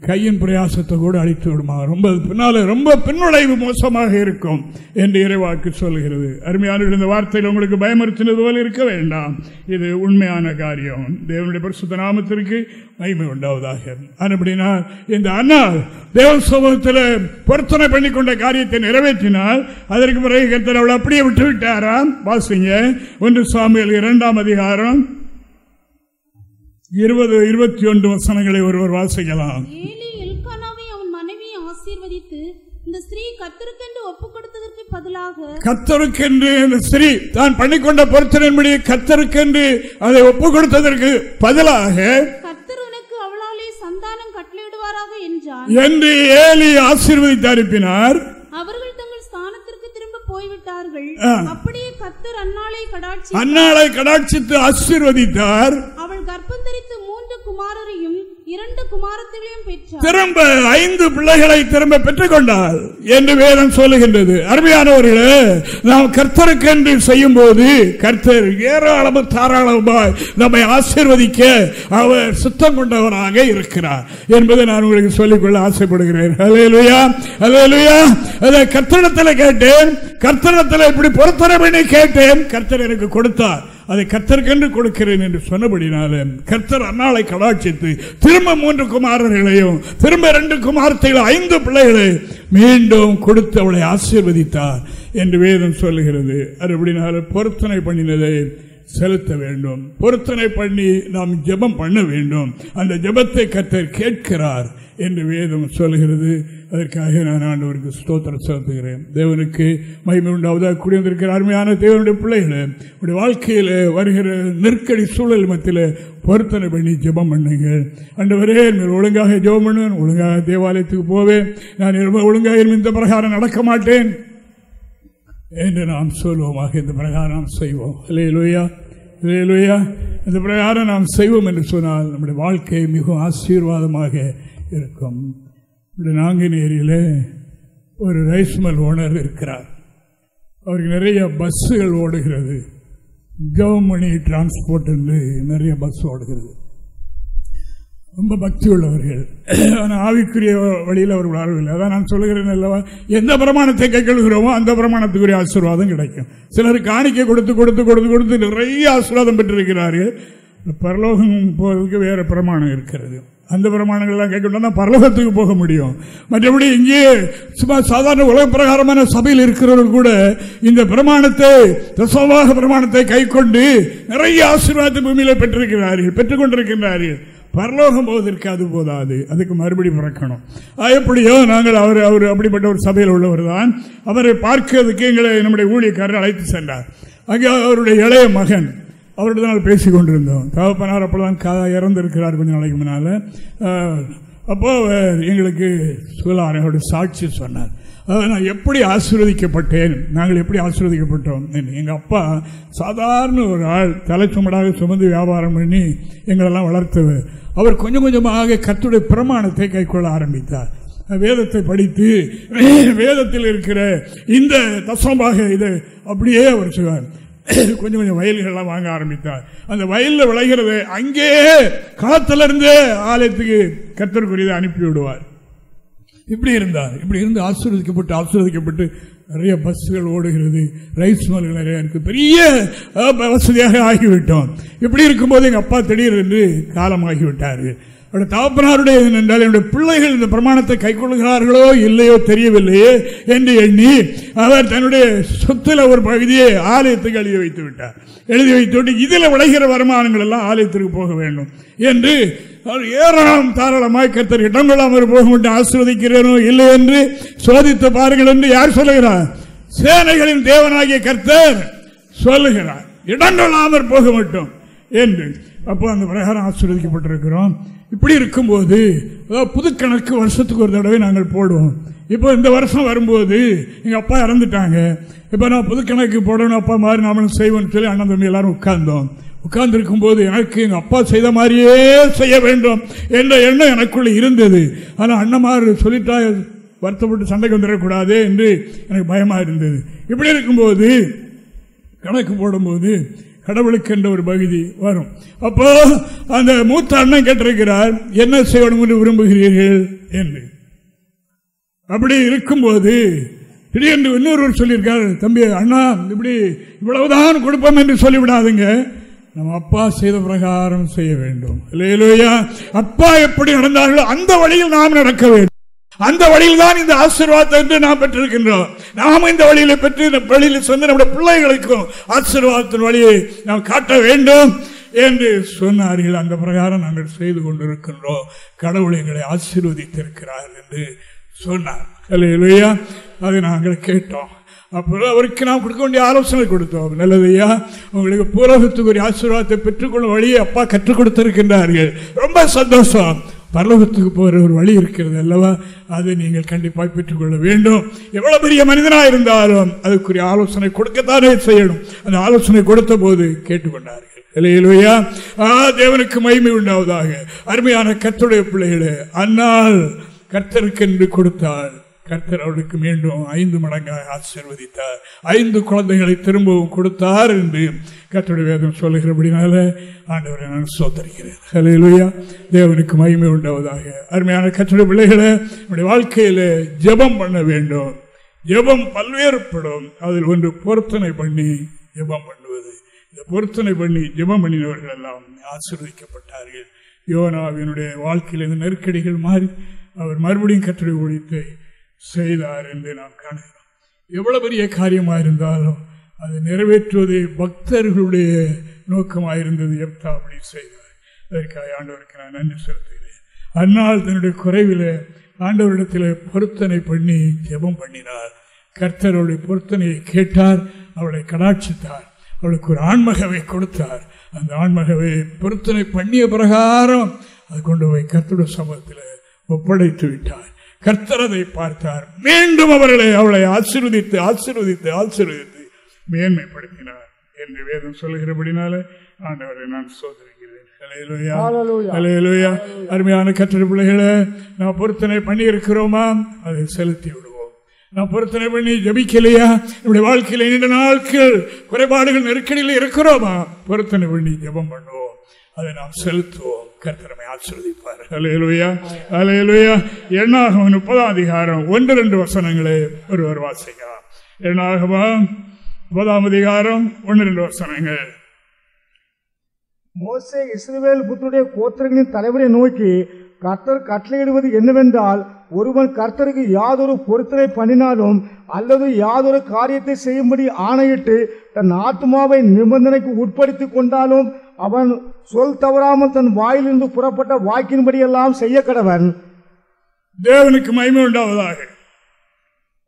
கையின் பிரயாசத்தை கூட அழித்து விடுமா? ரொம்ப பின்னால ரொம்ப பின்னடைவு மோசமாக இருக்கும் என்று இறைவாக்கு சொல்கிறது. அருமையான இந்த வார்த்தையில் உங்களுக்கு பயமறுத்தினது போல இருக்க வேண்டாம். இது உண்மையான காரியம். தேவனுடைய பரிசுத்த நாமத்திற்கு மகிமை உண்டாவதாக. அப்படின்னா இந்த அண்ணா தேவ சமூகத்தில் பொருத்தனை பண்ணி கொண்ட காரியத்தை நிறைவேற்றினால் அதற்கு பிறகு கருத்தர் அவள் அப்படியே விட்டு விட்டாராம் வாசிங்க ஒன்று சாமியில் இரண்டாம் அதிகாரம் இருபது இருபத்தி ஒன்று வசனங்களை ஒருவர் வாசிக்கலாம். ஆசீர்வதித்து இந்த ஸ்திரீ கத்தருக்கென்று ஒப்பு கொடுத்ததற்கு பதிலாக கத்தருக்கென்று இந்த ஸ்திரீ தான் பண்ணிக்கொண்ட பொருத்தனின்படி கத்தருக்கென்று அதை ஒப்பு கொடுத்ததற்கு பதிலாக கத்தர் உனக்கு அவளாலே சந்தானம் கட்டளையிடுவாராக என்றார் என்று ஏலி ஆசீர்வதித்து அனுப்பினார். அவர்கள் போய்விட்டார்கள் அப்படியே கத்தர் அன்னாளை கடாட்சி அன்னாளை கடாட்சித்து ஆசீர்வதித்தார். அவள் கர்ப்பம் தரித்து மூன்று குமாரரையும் இரண்டு பெற்றார். திரும்ப ஐந்து பிள்ளைகளை திரும்ப பெற்றுக் கொண்டார் என்று வேதம் சொல்லுகின்றது. அருமையானவர்களே நாம் கர்த்தருக்கு என்று செய்யும் போது கர்த்தர் ஏராளமும் தாராளமாய் நம்மை ஆசீர்வதிக்க அவர் சுத்தம் கொண்டவராக இருக்கிறார் என்பதை நான் உங்களுக்கு சொல்லிக்கொள்ள ஆசைப்படுகிறேன். அலையலுயா அலையலுயா அதை கர்த்தரிடத்தில் கேட்டேன் கர்த்தனத்தில் இப்படி பொருத்தனை பண்ணி கேட்டேன் கர்த்தர் எனக்கு கொடுத்தார். அதை கர்த்தருக்கென்று கொடுக்கிறேன் என்று சொன்னபடினால கர்த்தர் அன்னாளை கடாட்சித்து திரும்ப மூன்று குமாரர்களையும் திரும்ப இரண்டு குமாரத்தைகள் ஐந்து பிள்ளைகளை மீண்டும் கொடுத்து அவளை ஆசீர்வதித்தார் என்று வேதம் சொல்லுகிறது. அதுபடினால பொருத்தனை பண்ணினதை செலுத்த வேண்டும். பொருத்தனை பண்ணி நாம் ஜெபம் பண்ண வேண்டும். அந்த ஜெபத்தை கத்தர் கேட்கிறார் என்று வேதம் சொல்கிறது. அதற்காக நான் ஆண்டவருக்கு ஸ்தோத்திரம் செலுத்துகிறேன். தேவனுக்கு மகிமை உண்டாவதாக கூடியிருக்கிற அருமையான தேவனுடைய பிள்ளைகளை உடைய வாழ்க்கையில் வருகிற நெருக்கடி சூழல் மத்தியில் பொருத்தனை பண்ணி ஜெபம் பண்ணுங்கள். அண்டவரே மேல் ஒழுங்காக ஜெபம் பண்ணுவேன் ஒழுங்காக தேவாலயத்துக்கு போவேன். நான் ஒழுங்காக இந்த பிரகாரம் நடக்க மாட்டேன். என்று நாம் சொல்வோமாக இந்த பிரகாரம் செய்வோம். இல்லையிலோயா இல்லையா இந்த பிரகாரம் நாம் செய்வோம் என்று சொன்னால் நம்முடைய வாழ்க்கை மிகவும் ஆசீர்வாதமாக இருக்கும். இந்த நாங்குநேரியில் ஒரு ரைஸ் மில் ஓனர் இருக்கிறார். அவருக்கு நிறைய பஸ்ஸுகள் ஓடுகிறது. கவர்மணி டிரான்ஸ்போர்ட் என்று நிறைய பஸ் ஓடுகிறது. ரொம்ப பக்தி உள்ளவர்கள் ஆனால் ஆவிக்குரிய வழியில் அவர் வரவில்லை அதான் நான் சொல்லுகிறேன் அல்லவா? எந்த பிரமாணத்தை கைக்கொள்கிறோமோ அந்த பிரமாணத்துக்குரிய ஆசீர்வாதம் கிடைக்கும். சிலர் காணிக்கை கொடுத்து கொடுத்து கொடுத்து கொடுத்து நிறைய ஆசீர்வாதம் பெற்றிருக்கிறார்கள். பரலோகம் போவதற்கு வேறு பிரமாணம் இருக்கிறது. அந்த பிரமாணங்கள்லாம் கேட்கணும்னா பரலோகத்துக்கு போக முடியும். மற்றபடி இங்கே சும்மா சாதாரண உலக பிரகாரமான சபையில் இருக்கிறவர்கள் கூட இந்த பிரமாணத்தை தசோவாக பிரமாணத்தை கை கொண்டு நிறைய ஆசீர்வாத பூமியில் பெற்றிருக்கிறார்கள் பெற்றுக் கொண்டிருக்கின்றார்கள் பரலோகம் போவதற்கு அது போதாது. அதுக்கு மறுபடி பிறக்கணும். எப்படியோ நாங்கள் அவர் அவர் அப்படிப்பட்ட ஒரு சபையில் உள்ளவர் தான். அவரை பார்க்கிறதுக்கு எங்களை நம்முடைய ஊழியக்காரர் அழைத்து சென்றார். அங்கே அவருடைய இளைய மகன் அவருடைய தான் பேசி கொண்டிருந்தோம். தகப்பனார் அப்போதான் கா இறந்திருக்கிறார் கொஞ்சம் நாளைக்கு முன்னால். அப்போ எங்களுக்கு சொல்லார் அவருடைய சாட்சி சொன்னார். நான் எப்படி ஆசீர்வதிக்கப்பட்டேன்? நாங்கள் எப்படி ஆசீர்வதிக்கப்பட்டோம்? எங்கள் அப்பா சாதாரண ஒரு ஆள் தலைச்சுமடாக சுமந்து வியாபாரம் பண்ணி எங்களெல்லாம் வளர்த்தவர். அவர் கொஞ்சம் கொஞ்சமாக கத்துடைய பிரமாணத்தை கைக்கொள்ள ஆரம்பித்தார். வேதத்தை படித்து வேதத்தில் இருக்கிற இந்த தசமாக இதை அப்படியே அவர் செய்வார். கொஞ்சம் கொஞ்சம் வயல்கள்லாம் வாங்க ஆரம்பித்தார். அந்த வயலில் விளைகிறது அங்கேயே களத்திலிருந்து ஆலயத்துக்கு கத்தருக்குரியதை அனுப்பி விடுவார் இப்படி இருந்தார். இப்படி இருந்து ஆசீர்வதிக்கப்பட்டு ஆசீர்வதிக்கப்பட்டு நிறைய பஸ்ஸுகள் ஓடுகிறது. ரைஸ் மில்கள் நிறைய இருக்குது பெரிய வசதியாக ஆகிவிட்டோம். இப்படி இருக்கும்போது எங்கள் அப்பா திடீரென்று காலமாகிவிட்டார். அவருடைய தாப்பனாருடைய என்றால் என்னுடைய பிள்ளைகள் இந்த பிரமாணத்தை கைக்கொள்கிறார்களோ இல்லையோ தெரியவில்லையே என்று எண்ணி அவர் தன்னுடைய சொத்துல ஒரு பகுதியை ஆலயத்துக்கு எழுதி வைத்து விட்டார். எழுதி வைத்து இதில் விளைகிற வருமானங்கள் எல்லாம் ஆலயத்திற்கு போக வேண்டும் என்று ஏராளம் தாராளமாய் கத்தர் இடங்கொள்ளாமல் போக மட்டும் ஆசிர்வதிக்கிறேனோ இல்லை என்று சோதித்து பாருங்கள் என்று யார் சொல்லுகிறார்? சேனைகளின் தேவனாகிய கர்த்தர் சொல்லுகிறார் இடங்கொள்ளாமல் போக மட்டும் என்று. அப்போ அந்த பிரகாரம் ஆசீர்வதிக்கப்பட்டிருக்கிறோம் இப்படி இருக்கும்போது புது கணக்கு வருஷத்துக்கு ஒரு தடவை நாங்கள் போடுவோம். இப்போ இந்த வருஷம் வரும்போது எங்கள் அப்பா இறந்துட்டாங்க. இப்போ நான் புது கணக்கு போடணும் அப்பா மாதிரி நாமளும் செய்வோம்னு சொல்லி அண்ணன் தம்பி எல்லாரும் உட்கார்ந்தோம். உட்கார்ந்திருக்கும் போது எனக்கு எங்கள் அப்பா செய்த மாதிரியே செய்ய வேண்டும் என்ற எண்ணம் எனக்குள்ள இருந்தது. ஆனால் அண்ணமார் சொல்லிட்டா வருத்தப்பட்டு சண்டைக்கு வந்துடக்கூடாது என்று எனக்கு பயமாக இருந்தது. இப்படி இருக்கும்போது கணக்கு போடும்போது கடவுளுக்கு என்ற ஒரு பகுதி வரும். அப்போ அந்த மூத்த அண்ணன் கேட்டிருக்கிறார் என்ன செய்யணும் என்று விரும்புகிறீர்கள்? என்று. அப்படி இருக்கும்போது திடீர்னு இன்னொருவர் சொல்லியிருக்கார் தம்பி அண்ணா இப்படி இவ்வளவுதான் கொடுப்போம் என்று சொல்லிவிடாதுங்க. நம்ம அப்பா செய்த பிரகாரம் செய்ய வேண்டும். இல்லையிலோயா அப்பா எப்படி நடந்தார்களோ அந்த வழியில் நாம் நடக்க வேண்டும். அந்த வழியில் தான் இந்த ஆசீர்வாதத்தை என்று நாம் பெற்றிருக்கின்றோம். நாம் இந்த வழியில பெற்று இந்த வழியில் சொந்த நம்முடைய பிள்ளைகளுக்கும் ஆசீர்வாதத்தின் வழியை நாம் காட்ட வேண்டும் என்று சொன்னார்கள். அந்த பிரகாரம் நாங்கள் செய்து கொண்டிருக்கின்றோம். கடவுள் எங்களை ஆசீர்வதித்திருக்கிறார் என்று சொன்னார். இல்லையா அதை நாங்கள் கேட்டோம். அப்புறம் அவருக்கு நாம் கொடுக்க வேண்டிய ஆலோசனை கொடுத்தோம். நல்லதையா உங்களுக்கு பூரகத்துக்குரிய ஆசீர்வாதத்தை பெற்றுக்கொள்ளும் வழியை அப்பா கற்றுக் கொடுத்திருக்கின்றார்கள். ரொம்ப சந்தோஷம். பரலோகத்துக்கு போகிற ஒரு வழி இருக்கிறது அல்லவா? அதை நீங்கள் கண்டிப்பாக பெற்றுக்கொள்ள வேண்டும். எவ்வளோ பெரிய மனிதனாக இருந்தாலும் அதுக்குரிய ஆலோசனை கொடுக்கத்தானே செய்யணும். அந்த ஆலோசனை கொடுத்த போது கேட்டுக்கொண்டார்கள். இல்லையிலுயா ஆ தேவனுக்கு மகிமை உண்டாவதாக. அருமையான கத்துடைய பிள்ளைகளே அந்நாள் கர்த்தருக்கென்று கொடுத்தாள் கர்த்தர் அவளுக்கு மீண்டும் ஐந்து மடங்காக ஆசீர்வதித்தார். ஐந்து குழந்தைகளை திரும்பவும் கொடுத்தார் என்று கர்த்தருடைய வேதம் சொல்லுகிறபடினால ஆண்டவரை நான் சோதரிக்கிறேன் ஹalleluya தேவனுக்கு மகிமை உண்டாவதாக. அருமையான கர்த்தருடைய பிள்ளைகளை நம்முடைய வாழ்க்கையில் ஜெபம் பண்ண வேண்டும். ஜெபம் பல்வேறுபடும். அதில் ஒன்று பொருத்தனை பண்ணி ஜெபம் பண்ணுவது. இந்த பொருத்தனை பண்ணி ஜெபம் பண்ணினவர்கள் எல்லாம் ஆசீர்வதிக்கப்பட்டார்கள். யோனாவினுடைய வாழ்க்கையில் இந்த நெருக்கடிகள் மாறி அவர் மறுபடியும் கட்டுரை ஒழித்து செய்தார் என்று நாம் காணுகிறோம். எவ்வளவு பெரிய காரியமாக இருந்தாலும் அதை நிறைவேற்றுவது பக்தர்களுடைய நோக்கமாக இருந்தது எப்தா அப்படி செய்தார். அதற்காக ஆண்டவருக்கு நான் நன்றி செலுத்துகிறேன். அன்னால் தன்னுடைய குறைவில் ஆண்டவரிடத்தில் பொருத்தனை பண்ணி ஜெபம் பண்ணினார். கர்த்தருடைய பொருத்தனையை கேட்டார் அவளை கடாட்சித்தார். அவளுக்கு ஒரு ஆண்மகவை கொடுத்தார். அந்த ஆண்மகவை பொருத்தனை பண்ணிய பிரகாரம் அது கொண்டு போய் கர்த்தருடைய சமூகத்தில் ஒப்படைத்து விட்டார். கர்த்தர் அதை பார்த்தார். மீண்டும் அவர்களை அவளை ஆசீர்வதித்து ஆசீர்வதித்து ஆசீர்வதித்து மேன்மைப்படுத்தினார் என்று வேதம் சொல்லுகிறபடினால ஆண்டவரை நான் சோதரிக்கிறேன். அருமையான கற்றட பிள்ளைகளை நான் பொருத்தனை பண்ணி இருக்கிறோமா அதை செலுத்தி விடுவோம். நான் பொருத்தனை பண்ணி ஜபிக்கலையா? நம்முடைய வாழ்க்கையில நீண்ட நாட்கள் குறைபாடுகள் நெருக்கடியில் இருக்கிறோமா? பொருத்தனை பண்ணி ஜெபம் பண்ணுவோம். அதை நாம் செலுத்துவோம். கர்த்தரமை ஆசிர்வதிப்பார். அலையலுயா அலையலுயா எண்ணாகம முப்பதாம் அதிகாரம் ஒன்று ரெண்டு வசனங்களை ஒருவர் வாசிக்கலாம் எண்ணாகமா முப்பதாம் அதிகாரம் ஒன்று ரெண்டு வசனங்கள். மோசே இஸ்ரேல் புத்தருடைய கோத்திரங்களின் தலைவரை நோக்கி கர்த்தர் கட்டளையிடுவது என்னவென்றால் ஒருவன் கர்த்தருக்கு யாதொரு பொருத்தனை பண்ணினாலும் அல்லது யாதொரு காரியத்தை செய்யும்படி ஆணையிட்டு தன் ஆத்மாவை நிபந்தனைக்கு உட்படுத்திக் கொண்டாலும் அவன் சொல் தவறாமல் தன் வாயிலிருந்து புறப்பட்ட வாக்கின்படியெல்லாம் செய்ய கடவன் தேவனுக்கு மகிமை உண்டாவதாக.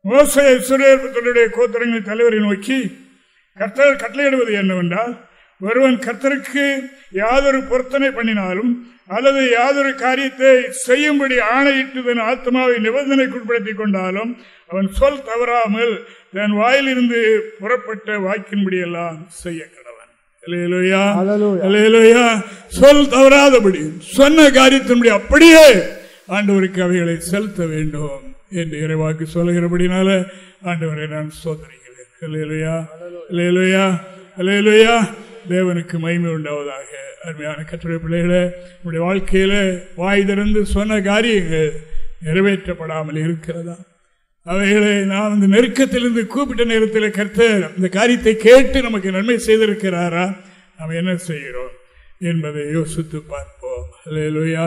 மோசே சுரேற்பத்தினுடைய கோத்திரங்களின் தலைவரை நோக்கி கர்த்தர் கட்டளையிடுவது என்னவென்றால் ஒருவன் கர்த்தருக்கு யாதொரு பொருத்தனை பண்ணினாலும் அல்லது யாதொரு காரியத்தை செய்யும்படி ஆணையிட்டு தன் ஆத்மாவை நிபந்தனைக்குட்படுத்திக் கொண்டாலும் அவன் சொல் தவறாமல் தன் வாயிலிருந்து புறப்பட்ட வாக்கின்படியெல்லாம் செய்ய சொல் தவறாதபடி சொன்ன காரியத்தின்படி அப்படியே ஆண்டவருக்கு அவைகளை செலுத்த வேண்டும் என்று இறைவாக்கு சொல்லுகிறபடினால ஆண்டவரை நான் சோதனைகிறேன். அல்லேலூயா அல்லேலூயா அல்லேலூயா தேவனுக்கு மகிமை உண்டாவதாக. அருமையான கட்டுரை பிள்ளைகளே நம்முடைய வாழ்க்கையில வாய் திறந்து சொன்ன காரியங்கள் நிறைவேற்றப்படாமல் இருக்கிறதா? அவைகளை நாம் இந்த நெருக்கத்திலிருந்து கூப்பிட்ட நேரத்தில் கர்த்தர் இந்த காரியத்தை கேட்டு நமக்கு நன்மை செய்திருக்கிறாரா? நாம் என்ன செய்கிறோம் என்பதை யோசித்து பார்ப்போம். அல்லேலூயா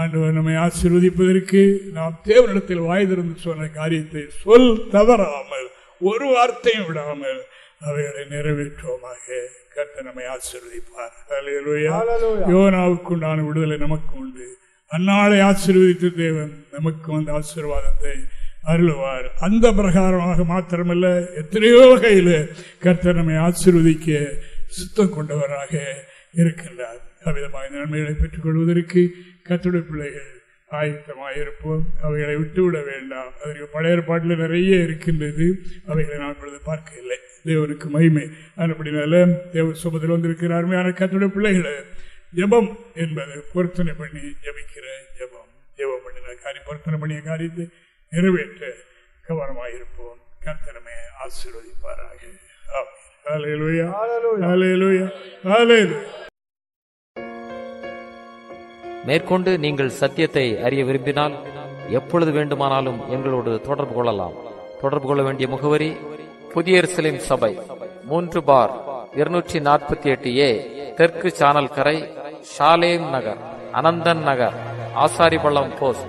ஆண்டவர் நம்மை ஆசீர்வதிப்பதற்கு நாம் தேவனிடத்தில் வாய் திறந்து சொன்ன காரியத்தை சொல் தவறாமல் ஒரு வார்த்தையும் விடாமல் அவைகளை நிறைவேற்றுவோமாக. கர்த்தர் நம்மை ஆசீர்வதிப்பார். அல்லேலூயா யோனாவுக்குண்டான விடுதலை நமக்கு உண்டு. அந்நாளை ஆசீர்வதித்த தேவன் நமக்கு வந்த ஆசீர்வாதத்தை அருளுவார். அந்த பிரகாரமாக மாத்திரமல்ல எத்தனையோ வகையில் கர்த்தர் நம்மை ஆசீர்வதிக்க சுத்தம் கொண்டவராக இருக்கின்றார். அவ்விதமாக நன்மைகளை பெற்றுக் கொள்வதற்கு பிள்ளைகள் ஆயத்தமாக இருப்போம். அவைகளை விட்டுவிட வேண்டாம். அதற்கு பழைய ஏற்பாட்டில் நிறைய இருக்கின்றது. அவைகளை நான் இப்பொழுது பார்க்க இல்லை தேவனுக்கு மகிமை. அப்படினால தேவ சுபத்தில் வந்திருக்கிற அருமையான கத்துடைய பிள்ளைகளை ஜெபம் என்பது பொருத்தனை பண்ணி ஜபிக்கிற ஜெபம். ஜெபம் பண்ணின காரியம் பொருத்தனை பண்ணிய காரியத்தை நிறைவேற்ற கர்த்தனமே ஆசீர்வதிப்பாராக. ஹalleluya. ஹalleluya. ஹalleluya. மேற்கொண்டு நீங்கள் சத்தியத்தை அறிய விரும்பினால் எப்பொழுது வேண்டுமானாலும் எங்களோடு தொடர்பு கொள்ளலாம் தொடர்பு கொள்ள வேண்டிய முகவரி புதிய எருசலேம் சபை மூன்று பார் இருநூற்றி நாற்பத்தி எட்டு ஏ தெற்கு சானல் கரை ஷாலேம் நகர் அனந்தன் நகர் ஆசாரிபள்ளம் போஸ்ட்